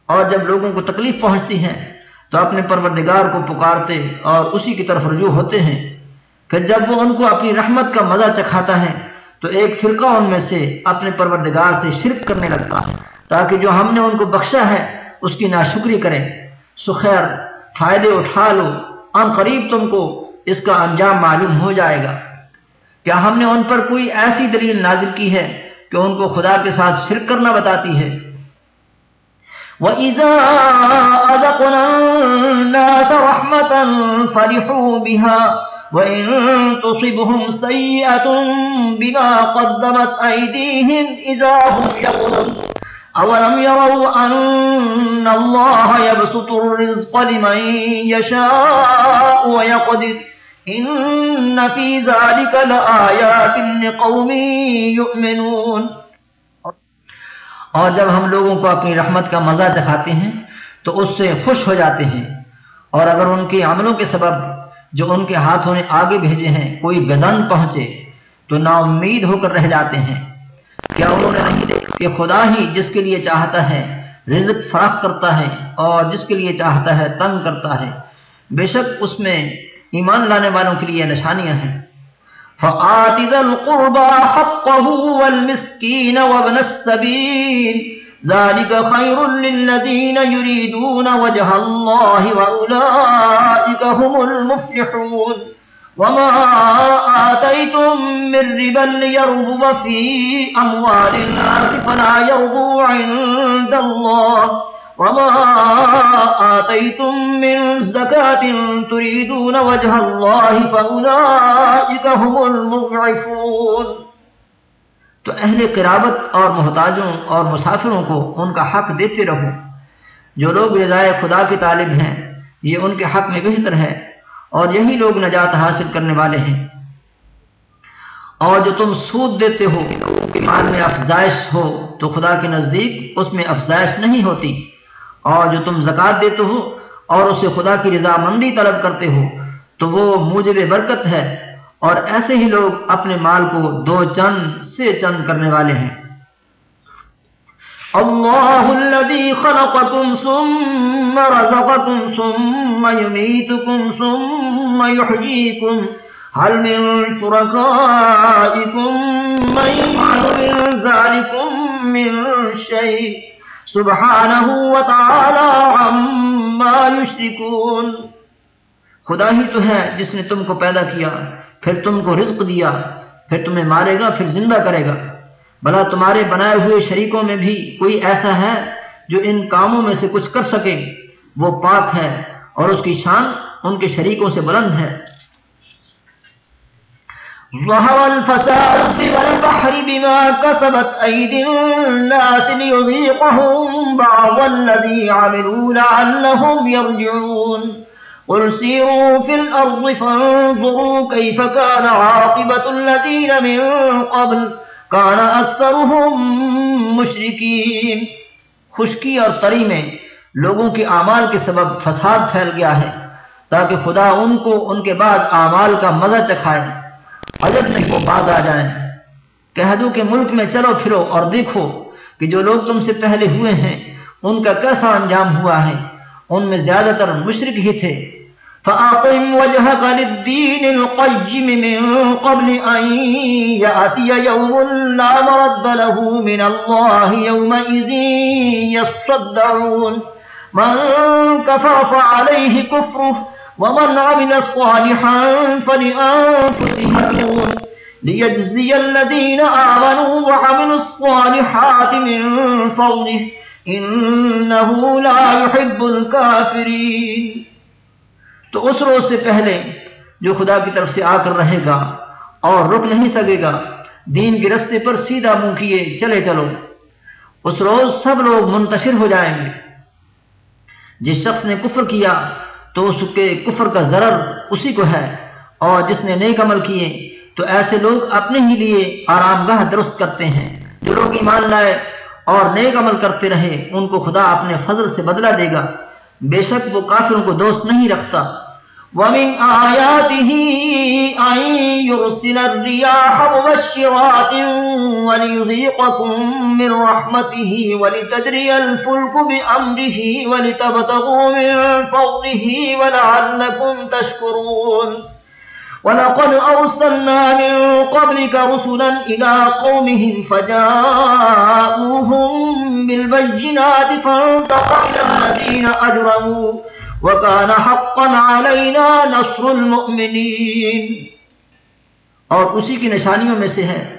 اور جب لوگوں کو تکلیف پہنچتی ہے تو اپنے پروردگار کو پکارتے اور اسی کی طرف رجوع ہوتے ہیں پھر جب وہ ان کو اپنی رحمت کا مزہ چکھاتا ہے تو ایک فرقہ ان میں سے اپنے پروردگار سے شرک کرنے لگتا ہے تاکہ جو ہم نے ان کو بخشا ہے اس کی ناشکری کریں سخیر فائدے اٹھا لو ان قریب تم کو اس کا انجام معلوم ہو جائے گا۔ کیا ہم نے ان پر کوئی ایسی دلیل نازل کی ہے کہ ان کو خدا کے ساتھ شرک کرنا بتاتی ہے؟ وَإِذَا أَذَقْنَا النَّاسَ رَحْمَةً فَرِحُوا بِهَا وَإِن تُصِبْهُمْ سَيِّئَةٌ بِمَا قَدَّمَتْ أَيْدِيهِمْ إِذَا هُمْ يَقْنُونَ أَوَلَمْ يَرَوْا أَنَّ اللَّهَ يَبْسُطُ الرِّزْقَ لِمَن يَشَاءُ وَيَقْدِرُ إِنَّ فِي ذَلِكَ لَآيَاتٍ لِقَوْمٍ يُؤْمِنُونَ۔ اور جب ہم لوگوں کو اپنی رحمت کا مزہ دکھاتے ہیں، تو اس سے خوش ہو جاتے ہیں۔ اور اگر ان کے عملوں کے سبب جو ان کے ہاتھوں نے آگے بھیجے ہیں، کوئی گزن پہنچے، تو نا امید ہو کر رہ جاتے ہیں۔ کیا انہوں نے نہیں دیکھا کہ خدا ہی جس کے لیے چاہتا ہے رزق فراخ کرتا ہے اور جس کے لیے چاہتا ہے تنگ کرتا ہے، بے شک اس میں ایمان لانے والوں کے لیے نشانیاں ہیں۔ فآت ذا القربى حقه والمسكين وابن السبيل ذلك خير للذين يريدون وجه الله وأولئك هم المفلحون وما آتيتم من ربا ليرغب في أموال الناس فلا يرغب عند الله وما آتيتم من زكاة تريدون وجه الله فأولئك هم المضعفون تو اہل قرابت اور محتاجوں اور مسافروں کو ان کا حق دیتے رہو۔ جو لوگ رضائے خدا کی طالب ہیں، یہ ان کے حق میں بہتر ہے۔ اور یہی لوگ نجات حاصل کرنے والے ہیں۔ اور جو تم سود دیتے ہو مال میں افزائش ہو، تو خدا کے نزدیک اس میں افزائش نہیں ہوتی۔ اور جو تم زکات دیتے ہو اور اسے خدا کی رضامندی طلب کرتے ہو، تو وہ موجب برکت ہے۔ اور ایسے ہی لوگ اپنے مال کو دو چند سے چند کرنے والے ہیں۔ اللہ الذي خلقكم ثم رزقكم ثم يميتكم ثم يحييكم هل من شركائكم من يفعل من ذلكم من شيء سبحانه وتعالى عما يشركون خدا ہی تو ہے جس نے تم کو پیدا کیا، پھر تم کو رزق دیا، پھر تمہیں مارے گا، پھر زندہ کرے گا۔ بلا تمہارے بنائے ہوئے شریکوں میں بھی کوئی ایسا ہے جو ان کاموں میں سے کچھ کر سکے؟ وہ پاک ہے اور اس کی شان ان کے شریکوں سے بلند ہے۔ ظهر الفساد في البحر بما كسبت أيدي الناس ليذيقهم بعض الذي عملوا لعلهم يرجعون۔ قل سيروا في الأرض فانظروا كيف كان عاقبة الذين من قبل۔ كان أكثرهم مشركين خشکی اور تری میں لوگوں کے اعمال کے سبب فساد پھیل گیا ہے، تاکہ خدا ان کو ان کے بعد اعمال کا مزہ چکھائے۔ عجب نہیں وہ باز آ جائیں۔ کہہ دوں کہ ملک میں چلو پھرو اور دیکھو کہ جو لوگ تم سے پہلے ہوئے ہیں، ان کا کیسا انجام ہوا ہے۔ ان میں زیادہ تر مشرق ہی تھے۔ فَأَقِمْ وَجْهَكَ لِلدِّينِ الْقَيِّمِ مِن قَبْلِ أَن يَأْتِيَ يَوْمٌ لَّا مَرَدَّ لَهُ مِنَ اللَّهِ يَوْمَئِذٍ يَصَّدَّعُونَ. مَن كَفَرَ فَعَلَيْهِ كُفْرُهُ ومن عمل صالحا فلأنفسهم ليجزي الذين آمنوا وعملوا الصالحات من فضله إنه لا يحب الكافرين. تو اس روز سے پہلے جو خدا کی طرف سے آ کر رہے گا اور رک نہیں سکے گا، دین کے رستے پر سیدھا منہ کیے چلے چلو۔ اس روز سب لوگ منتشر ہو جائیں گے۔ جس شخص نے کفر کیا تو اس کے کفر کا ضرر اسی کو ہے۔ اور جس نے نیک عمل کیے تو ایسے لوگ اپنے ہی لیے آرام گاہ درست کرتے ہیں۔ جو لوگ ایمان لائے اور نیک عمل کرتے رہے، ان کو خدا اپنے فضل سے بدلہ دے گا۔ بے شک وہ کافروں کو دوست نہیں رکھتا۔ ومن آياته أن يرسل الرياح مبشرات وليذيقكم من رحمته ولتدري الفلك بأمره ولتبتغوا من فضله ولعلكم تشكرون۔ ولقد أرسلنا من قبلك رسلا إلى قومهم فجاءوهم بالبينات فانتقل الذين أجرموا وَكَانَ حَقًّا عَلَيْنَا نَصْرُ الْمُؤْمِنِينَ۔ اور اسی کی نشانیوں میں سے ہے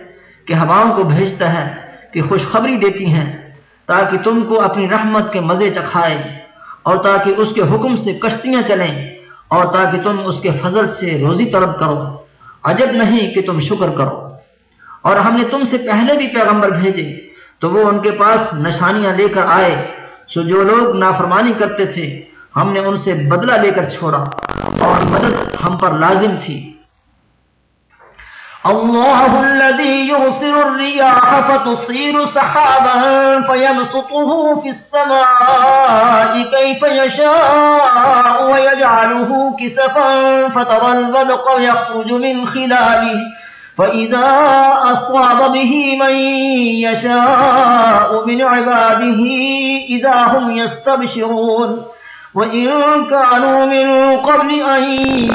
کہ ہواؤں کو بھیجتا ہے کہ خوشخبری دیتی ہیں تاکہ تم کو اپنی رحمت کے مزے چکھائے اور تاکہ اس کے حکم سے کشتیاں چلیں اور تاکہ تم اس کے فضل سے روزی طلب کرو۔ عجب نہیں کہ تم شکر کرو۔ اور ہم نے تم سے پہلے بھی پیغمبر بھیجے۔ تو وہ ان کے پاس نشانیاں لے کر آئے۔ سو جو لوگ نافرمانی کرتے تھے، ہم نے ان سے بدلہ لے کر چھوڑا اور مدد ہم پر لازم تھی۔ الله الذي يرسل الرياح فتصير سحابا فيمسطه في السماء كيف يشاء ويجعله كسفا فترى البدق يخرج من خلاله۔ فإذا أصاب به من يشاء من عباده إذا هم يستبشرون وَإِن كَانُوا مِن قَبْلِ أَن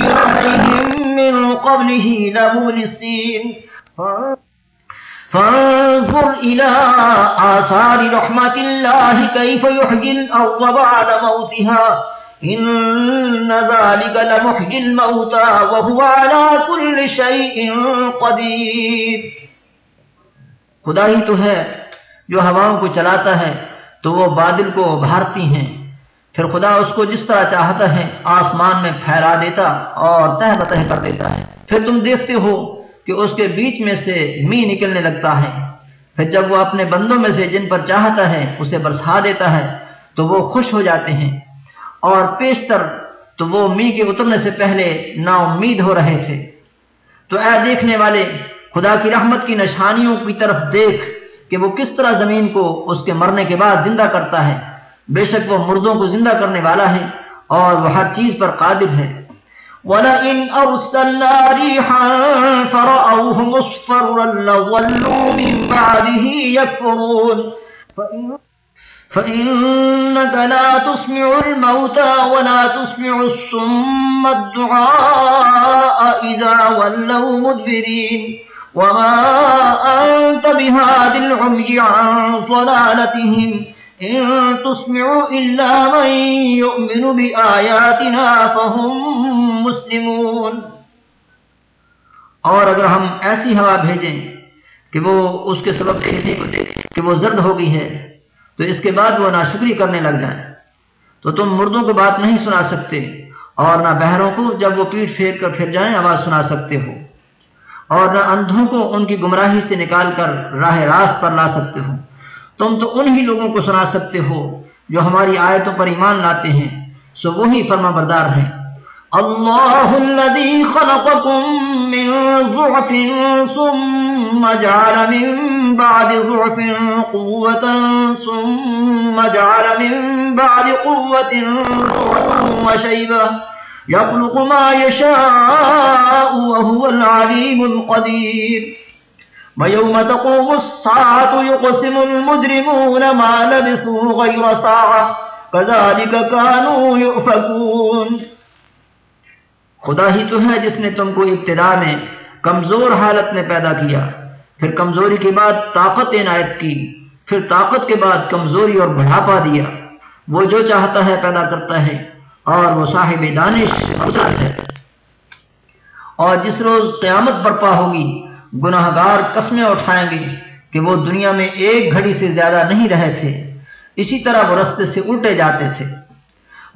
يَعْلَيْهِم مِّن قَبْلِهِ لَمُبْلِسِينَ فانظر إلى آثار رحمة الله كيف يحجي الأرض بعد موتها إن ذلك لمحجي الموتى وهو على كل شيء قدير۔ خدا ہی تو ہے جو ہواؤں کو چلاتا ہے، تو وہ بادل کو بھارتی ہیں۔ پھر خدا اس کو جس طرح چاہتا ہے، آسمان میں پھیلا دیتا اور تہ بتہ کر دیتا ہے۔ پھر تم دیکھتے ہو کہ اس کے بیچ میں سے می نکلنے لگتا ہے۔ پھر جب وہ اپنے بندوں میں سے جن پر چاہتا ہے، اسے برسا دیتا ہے، تو وہ خوش ہو جاتے ہیں۔ اور پیشتر تو وہ می کے اترنے سے پہلے نا امید ہو رہے تھے۔ تو اے دیکھنے والے، خدا کی رحمت کی نشانیوں کی طرف دیکھ کہ وہ کس طرح زمین کو اس کے مرنے کے بعد زندہ کرتا ہے۔ بے شک وہ مردوں کو زندہ کرنے والا ہے اور وہ ہر چیز پر قادر ہے۔ وَلَئِنْ أَرْسَلْنَا رِيحًا فَرَأَوْهُ مُصْفَرًّا لَوَلُّوا مِنْ بَعْدِهِ يَكْفُرُونَ۔ فَإِنَّكَ لَا تُسْمِعُ الْمَوْتَى وَلَا تُسْمِعُ الصُّمَّ الدُّعَاءَ إِذَا وَلَّوْا مُدْبِرِينَ. وَمَا أَنْتَ بِهَادِ الْعُمْيِ عَنْ ضَلَالَتِهِمْ ان تسمعوا الا من يؤمن بآياتنا فهم مسلمون. اور اگر ہم ایسی ہوا بھیجیں کہ وہ اس کے سبب کہ وہ زرد ہو گئی ہے تو اس کے بعد وہ ناشکری کرنے لگ جائیں۔ تو تم مردوں کو بات نہیں سنا سکتے اور نہ بہروں کو جب وہ پیٹ پھیر کر پھر جائیں آواز سنا سکتے ہو اور نہ اندھوں کو ان کی گمراہی سے نکال کر راہ راست پر لا سکتے ہو۔ تم تو انہی لوگوں کو سنا سکتے ہو جو ہماری آیتوں پر ایمان لاتے ہیں، سو وہی فرما بردار ہیں۔ اللہ الذي خلقكم من ضعف ثم جعل من بعد ضعف قوة ثم جعل من بعد قوة وشيبة يخلق ما يشاء وهو العليم القدير ويوم تقوم الساعة يقسم المجرمون ما لبثوا غير ساعة كذلك كانوا يؤفكون خدا ہی تو ہے جس نے تم کو ابتدا میں کمزور حالت میں پیدا کیا۔ پھر کمزوری کے بعد طاقت عنایت کی، پھر طاقت کے بعد کمزوری اور بڑھاپا دیا۔ وہ جو چاہتا ہے پیدا کرتا ہے اور وہ صاحب دانش ہے۔ اور جس روز قیامت برپا ہوگی گناہ گار قسمیں اٹھائیں گے کہ وہ دنیا میں ایک گھڑی سے زیادہ نہیں رہے تھے، اسی طرح وہ رستے سے الٹے جاتے تھے۔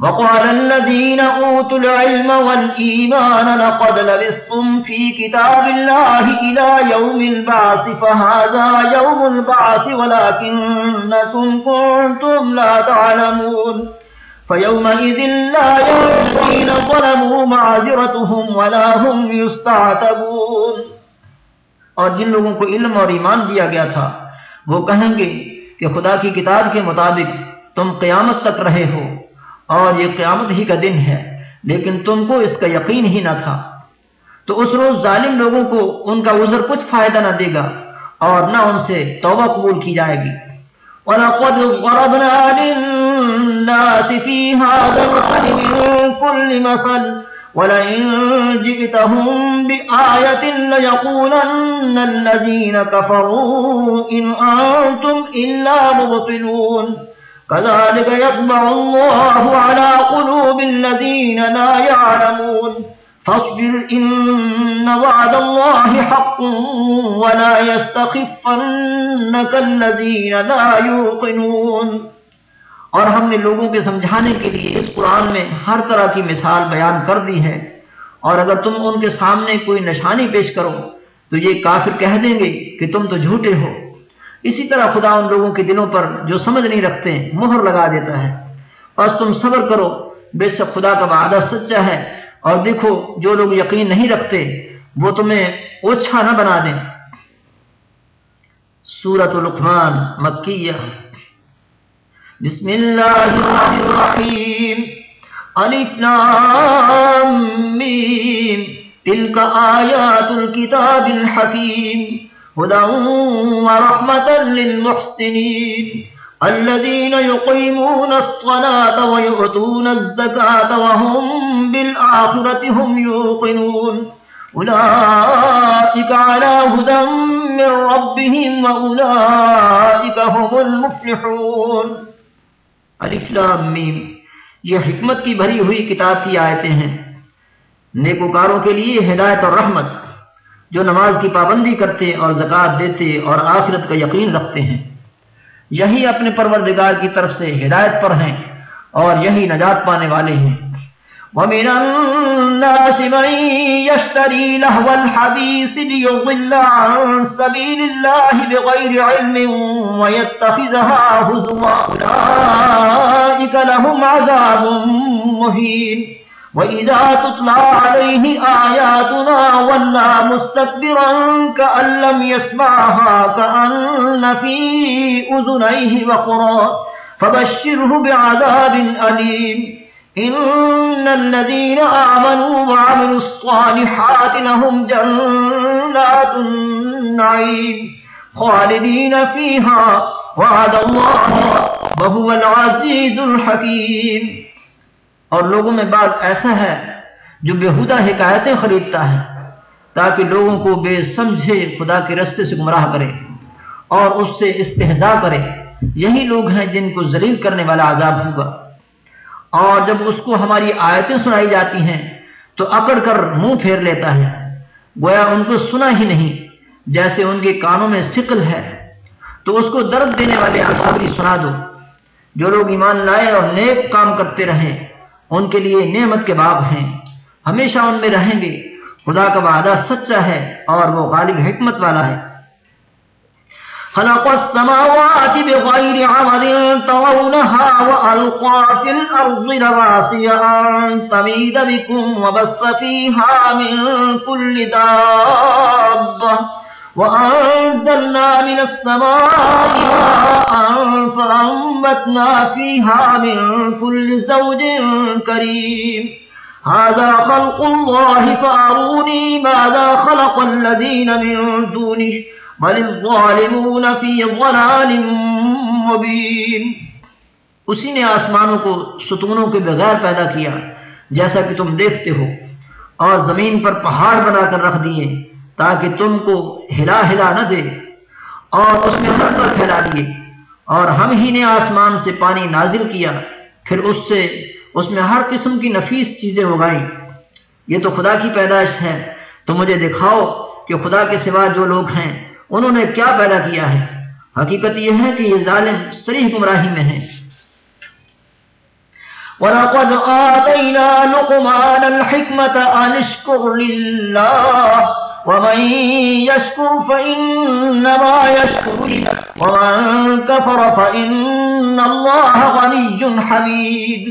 وقال الذين أوتوا العلم والإيمان لقد لبثتم في كتاب الله إلى يوم البعث فهذا يوم البعث ولكنكم كنتم لا تعلمون فيومئذ لا ينسين ظلموا معذرتهم ولا هم يستعتبون اور جن لوگوں کو علم اور ایمان دیا گیا تھا، وہ کہیں گے کہ خدا کی کتاب کے مطابق تم قیامت تک رہے ہو۔ اور یہ قیامت ہی کا دن ہے، لیکن تم کو اس کا یقین ہی نہ تھا۔ تو اس روز ظالم لوگوں کو ان کا عذر کچھ فائدہ نہ دے گا اور نہ ان سے توبہ قبول کی جائے گی۔ وَلَقَدْ ضَرَبْنَا لِلنَّاسِ فِي هَذَا الْقَرْنِ مِنْ كُلِّ مَثَلٍ۔ ولئن جئتهم بآية ليقولن الذين كفروا إن أنتم إلا مبطلون۔ كذلك يطبع الله على قلوب الذين لا يعلمون. فاصبر، إن وعد الله حق، ولا يستخفنك الذين لا يوقنون. اور ہم نے لوگوں کے سمجھانے کے لیے اس قرآن میں ہر طرح کی مثال بیان کر دی ہے۔ اور اگر تم ان کے سامنے کوئی نشانی پیش کرو، تو یہ کافر کہہ دیں گے کہ تم تو جھوٹے ہو۔ اسی طرح خدا ان لوگوں کے دلوں پر جو سمجھ نہیں رکھتے مہر لگا دیتا ہے۔ بس تم صبر کرو، بے شک خدا کا وعدہ سچا ہے۔ اور دیکھو، جو لوگ یقین نہیں رکھتے، وہ تمہیں اوچھا نہ بنا دیں۔ سورت القمان مکیہ۔ بسم الله الرحمن الرحيم ألف ميم تلك آيات الكتاب الحكيم هدى ورحمة للمحسنين الذين يقيمون الصلاة ويؤتون الزكاة وهم بالآخرة هم يوقنون. أولئك على هدى من ربهم وأولئك هم المفلحون. میم یہ حکمت کی بھری ہوئی کتاب کی آیتیں ہیں. نیکوکاروں کے لیے ہدایت اور رحمت. جو نماز کی پابندی کرتے اور زکوٰۃ دیتے اور آخرت کا یقین رکھتے ہیں۔ یہی اپنے پروردگار کی طرف سے ہدایت پر ہیں اور یہی نجات پانے والے ہیں۔ ومن الناس من يشتري لهو الحديث ليضل عن سبيل الله بغير علم ويتخذها هزوا أولئك لهم عذاب مهين وإذا تطلع عليه آياتنا ولا مستكبرا كأن لم يسمعها كأن في أذنيه وقرا فبشره بعذاب أليم إن الذين آمنوا وعملوا الصالحات لهم جنات النعيم خالدين فيها وعد الله وهو العزيز الحكيم اور لوگوں میں بعض ایسا ہے جو بےحدہ حکایتیں خریدتا ہے تاکہ لوگوں کو بے سمجھے خدا کے رستے سے گمراہ کرے اور اس سے استحضاء کرے۔ یہی لوگ ہیں جن کو ذلیل کرنے والا عذاب ہوگا۔ اور جب اس کو ہماری آیتیں سنائی جاتی ہیں تو اکڑ کر منہ پھیر لیتا ہے۔ گویا ان کو سنا ہی نہیں، جیسے ان کے کانوں میں سکل ہے۔ تو اس کو درد دینے والے آسابری سنا دو۔ جو لوگ ایمان لائے اور نیک کام کرتے رہیں ان کے لیے نعمت کے باب ہیں۔ ہمیشہ ان میں رہیں گے۔ خدا کا وعدہ سچا ہے اور وہ غالب حکمت والا ہے۔ خلق السماوات بغير عمد ترونها وألقى في الأرض رواسي أن تميد بكم وبث فيها من كل دابة۔ وأنزلنا من السماء فأنبتنا فيها من كل زوج كريم هذا خلق الله فأروني ماذا خلق الذين من دونه بل الظالمون في ضلال اسی نے آسمانوں کو ستونوں کے بغیر پیدا کیا جیسا کہ تم دیکھتے ہو اور زمین پر پہاڑ بنا کر رکھ دیے تاکہ تم کو ہلا ہلا نہ دے اور اس میں ہر پھیلا دیے۔ اور ہم ہی نے آسمان سے پانی نازل کیا، پھر اس سے اس میں ہر قسم کی نفیس چیزیں اگائیں۔ یہ تو خدا کی پیدائش ہے۔ تو مجھے دکھاؤ کہ خدا کے سوا جو لوگ ہیں، انہوں نے کیا پیدا کیا ہے؟ حقیقت یہ ہے کہ یہ ظالم سریح گمراہی میں ہیں۔ وَلَقَدْ آتَيْنَا لُقْمَانَ الْحِكْمَةَ أَنِ اشْكُرْ لِلَّهِ وَمَنْ يَشْكُرْ فَإِنَّمَا يَشْكُرُ لِنَفْسِهِ. وَمَنْ كَفَرَ فَإِنَّ اللَّهَ غَنِيٌّ حَمِيدٌ.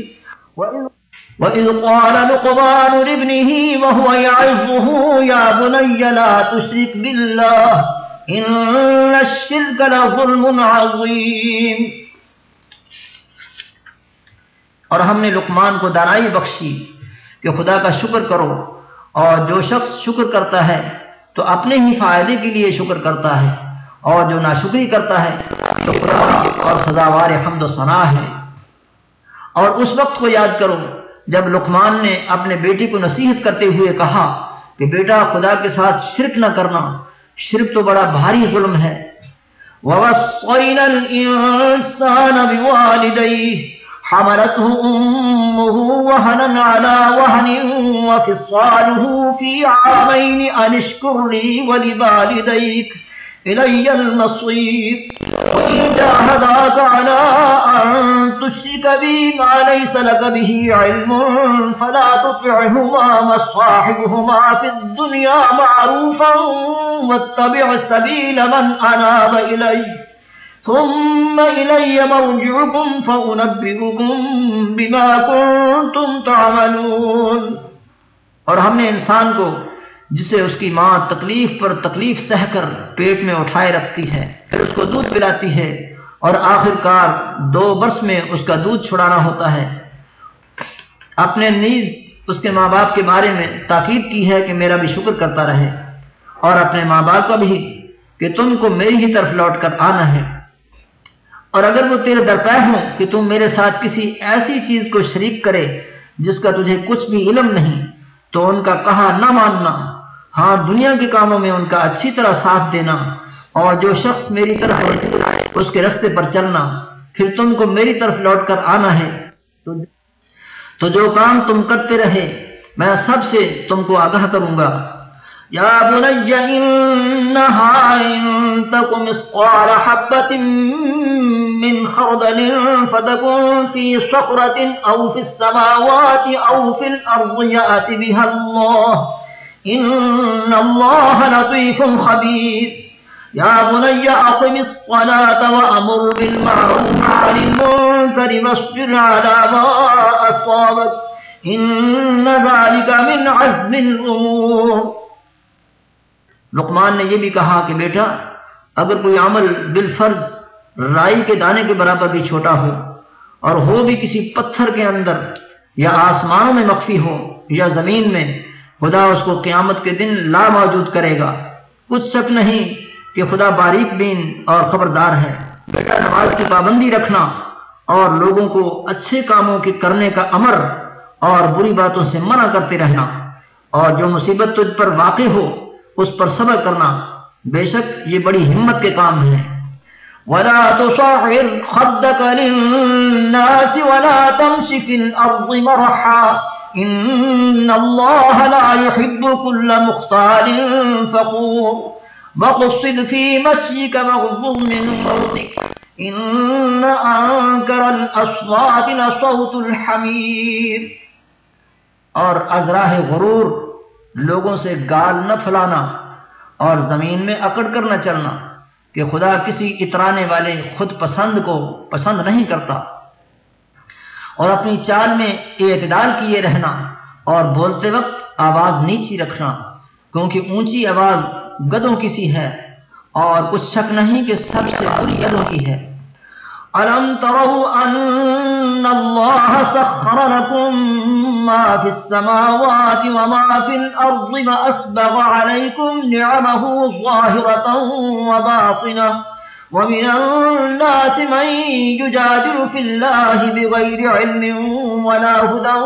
وَإِذْ قَالَ لُقْمَانُ لِابْنِهِ وَهُوَ يَعِظُهُ، يَا بُنَيَّ لَا تُشْرِكْ بِاللَّهِ ان الشرك لظلم عظيم. اور ہم نے لقمان کو دانائی بخشی کہ خدا کا شکر کرو اور جو شخص شکر کرتا ہے تو اپنے ہی فائدے کے لیے شکر کرتا ہے اور جو ناشکری کرتا ہے تو خدا اور سزاوار حمد و ثناء ہے۔ اور اس وقت کو یاد کرو، جب لقمان نے اپنے بیٹی کو نصیحت کرتے ہوئے کہا کہ بیٹا، خدا کے ساتھ شرک نہ کرنا، شرک تو بڑا بھاری ظلم ہے۔ وَوَصَّيْنَا الْإِنسَانَ بِوَالِدَيْهِ حملته أمه وهنا على وهن وفصاله في عامين أن اشكر لي ولبالديك إلي المصير. وإن جاهداك على أن تشرك بي ما ليس لك به علم فلا تطعهما مصاحبهما في الدنيا معروفا واتبع سبيل من أناب إليه ثم إلي مرجعكم فأنبئكم بما كنتم تعملون۔ اور ہم نے انسان کو جسے اس کی ماں تکلیف پر تکلیف سہ کر پیٹ میں اٹھائے رکھتی ہے، پھر اس کو دودھ پلاتی ہے۔ اور آخر کار دو برس میں اس کا دودھ چھڑانا ہوتا ہے۔ اپنے نیز اس کے ماں باپ کے بارے میں تاکید کی ہے کہ میرا بھی شکر کرتا رہے۔ اور اپنے ماں باپ کا بھی کہ تم کو میری ہی طرف لوٹ کر آنا ہے۔ اور اگر وہ تیرے درپے ہوں کہ تم میرے ساتھ کسی ایسی چیز کو شریک کرے جس کا تجھے کچھ بھی علم نہیں، تو ان کا کہا نہ ماننا۔ ہاں دنیا کے کاموں میں ان کا اچھی طرح ساتھ دینا۔ اور جو شخص میری طرف ہے اس کے رستے پر چلنا۔ پھر تم کو میری طرف لوٹ کر آنا ہے۔ تو جو کام تم کرتے رہے، میں سب سے تم کو آگاہ کروں گا۔ يا بني إنها إن تك مسقال حبة من خردل فتكون في صخرة أو في السماوات أو في الأرض يأتي بها الله. إن الله لطيف خبير. يا بني أقم الصلاة وأمر بالمعروف عن المنكر واصبر على ما أصابك. إن ذلك من عزم الأمور. لقمان نے یہ بھی کہا کہ بیٹا، اگر کوئی عمل بالفرض رائی کے دانے کے برابر بھی چھوٹا ہو اور ہو بھی کسی پتھر کے اندر یا آسمانوں میں مخفی ہو یا زمین میں، خدا اس کو قیامت کے دن لا موجود کرے گا۔ کچھ شک نہیں کہ خدا باریک بین اور خبردار ہے۔ بیٹا، نماز کی پابندی رکھنا اور لوگوں کو اچھے کاموں کے کرنے کا امر اور بری باتوں سے منع کرتے رہنا اور جو مصیبت تجھ پر واقع ہو اس پر صبر کرنا بے شک یہ بڑی ہمت کے کام ہے۔ ولا تصعر خدك للناس ولا تمشي في الأرض مرحا إن الله لا يحب كل مختال فقور وقصد في مشيك مغضب من صوتك إن أنكر الأصوات لصوت الحمير اور ازراہ غرور لوگوں سے گال نہ پھلانا اور زمین میں اکڑ کر نہ چلنا کہ خدا کسی اترانے والے خود پسند کو پسند نہیں کرتا اور اپنی چال میں اعتدال کیے رہنا اور بولتے وقت آواز نیچی رکھنا کیونکہ اونچی آواز گدوں کسی ہے اور کچھ شک نہیں کہ سب سے بری گدوں کی ہے۔ ألم ما في السماوات وما في الأرض ما أسبغ عليكم نعمه ظاهرة وباطنة ومن الناس من يجادل في الله بغير علم ولا هدى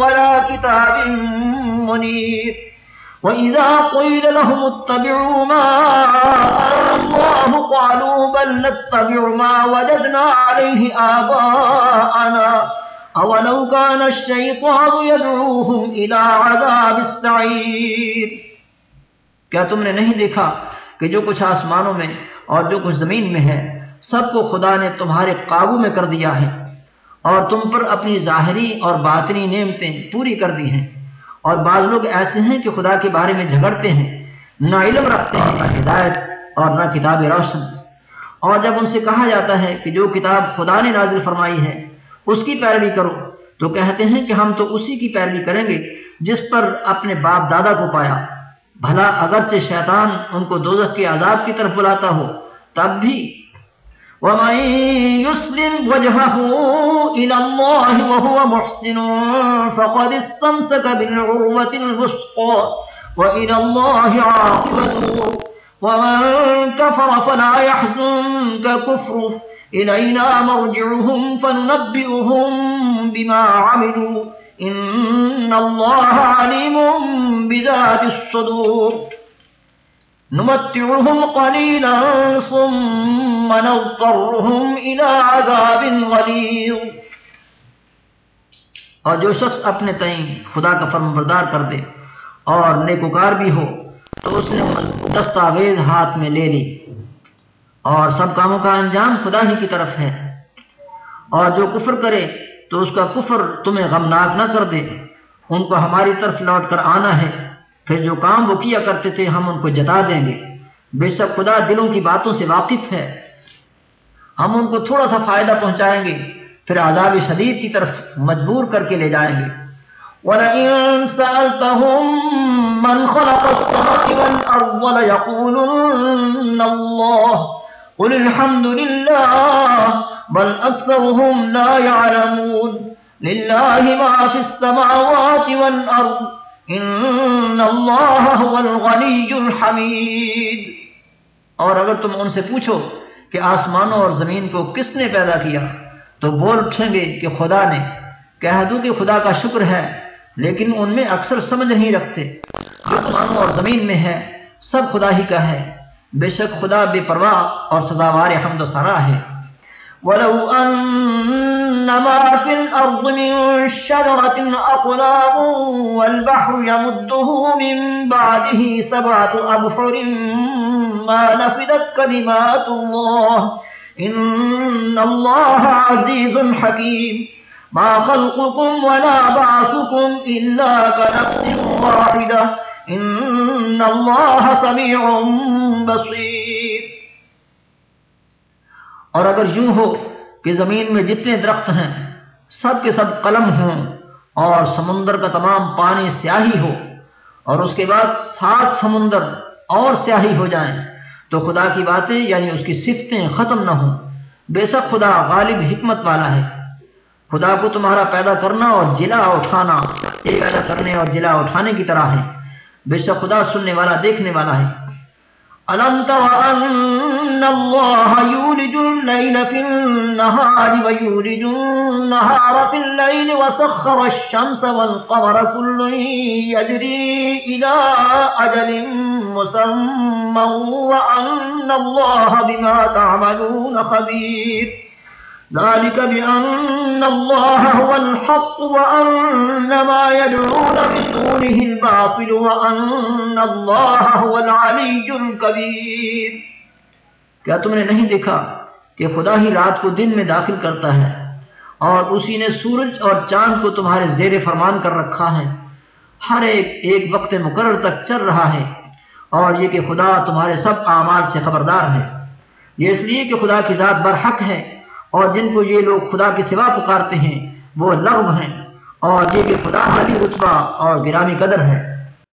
ولا كتاب منير وإذا قيل لهم اتبعوا ما الله قالوا بل نتبع ما وجدنا عليه آباءنا أولو كان الشيطان يدعوهم إلى عذاب السعير۔ کیا تم نے نہیں دیکھا کہ جو کچھ آسمانوں میں اور جو کچھ زمین میں ہے، سب کو خدا نے تمہارے قابو میں کر دیا ہے۔ اور تم پر اپنی ظاہری اور باطنی نعمتیں پوری کر دی ہیں۔ اور بعض لوگ ایسے ہیں کہ خدا کے بارے میں جھگڑتے ہیں، نہ علم رکھتے ہیں، نہ ہدایت اور نہ کتاب روشن۔ اور جب ان سے کہا جاتا ہے کہ جو کتاب خدا نے نازل فرمائی ہے اس کی پیروی کرو۔ تو کہتے ہیں کہ ہم تو اسی کی پیروی کریں گے جس پر اپنے باپ دادا کو پایا۔ بھلا اگرچہ شیطان ان کو دوزخ کے عذاب کی طرف بلاتا ہو، تب بھی۔ ومن يسلم إلينا مرجعهم فننبئهم بما عملوا إن الله عليم بذات الصدور نمتعهم قليلا ثم نضطرهم إلى عذاب غليظ اور جو شخص اپنے تئیں خدا کا فرم بردار کر دے اور نیکوکار بھی ہو تو اس نے دستاویز ہاتھ میں لے لی۔ اور سب کاموں کا انجام خدا ہی کی طرف ہے۔ اور جو کفر کرے تو اس کا کفر تمہیں غمناک نہ کر دے۔ ان کو ہماری طرف لوٹ کر آنا ہے۔ پھر جو کام وہ کیا کرتے تھے ہم ان کو جتا دیں گے۔ بے شک خدا دلوں کی باتوں سے واقف ہے۔ ہم ان کو تھوڑا سا فائدہ پہنچائیں گے۔ پھر عذاب شدید کی طرف مجبور کر کے لے جائیں گے۔ وَلَئِن سَأَلْتَهُم مَّنْ خَلَقَ السَّمَاوَاتِ وَالْأَرْضَ لَيَقُولُنَّ اللَّهُ قُلِ الْحَمْدُ لِلَّهِ، بَلْ أَكْثَرُهُمْ لَا يَعْلَمُونَ. لِلَّهِ مَا فِي السَّمَاوَاتِ وَالْأَرْضِ ان اللہ هو الغنی الحمید اور اگر تم ان سے پوچھو کہ آسمانوں اور زمین کو کس نے پیدا کیا، تو بول اٹھیں گے کہ خدا نے۔ کہہ دوں کہ خدا کا شکر ہے، لیکن ان میں اکثر سمجھ نہیں رکھتے۔ آسمانوں اور زمین میں ہے، سب خدا ہی کا ہے۔ بے شک خدا بے پرواہ اور سزاوار حمد و سرا ہے۔ ولو أن ما في الأرض من شجرة أقلام والبحر يمده من بعده سبعة أبحر ما نفدت كلمات الله إن الله عزيز حكيم۔ ما خلقكم ولا بعثكم إلا كنفس واحدة إن الله سميع بصير اور اگر یوں ہو کہ زمین میں جتنے درخت ہیں، سب کے سب قلم ہوں اور سمندر کا تمام پانی سیاہی ہو اور اس کے بعد سات سمندر اور سیاہی ہو جائیں، تو خدا کی باتیں یعنی اس کی صفتیں ختم نہ ہوں۔ بے شک خدا غالب حکمت والا ہے۔ خدا کو تمہارا پیدا کرنا اور جلا اٹھانا پیدا کرنے اور جلا اٹھانے کی طرح ہے۔ بے شک خدا سننے والا، دیکھنے والا ہے۔ ألم تر الله يولج الليل في النهار ويولج النهار في الليل وسخر الشمس والقمر كل يجري مسمى الله بما تعملون خبير ذلك بأن الله هو الحق وأن ما يدعون من دونه الباطل وأن الله هو العلي الكبير۔ کیا تم نے نہیں دیکھا کہ خدا ہی رات کو دن میں داخل کرتا ہے اور اسی نے سورج اور چاند کو تمہارے زیر فرمان کر رکھا ہے؟ ہر ایک ایک وقت مقرر تک چل رہا ہے اور یہ کہ خدا تمہارے سب اعمال سے خبردار ہے۔ یہ اس لیے کہ خدا کی ذات برحق ہے۔ اور جن کو یہ لوگ خدا کے سوا پکارتے ہیں وہ لغو ہیں اور یہ کہ خدا علی رتبہ اور گرامی قدر ہے۔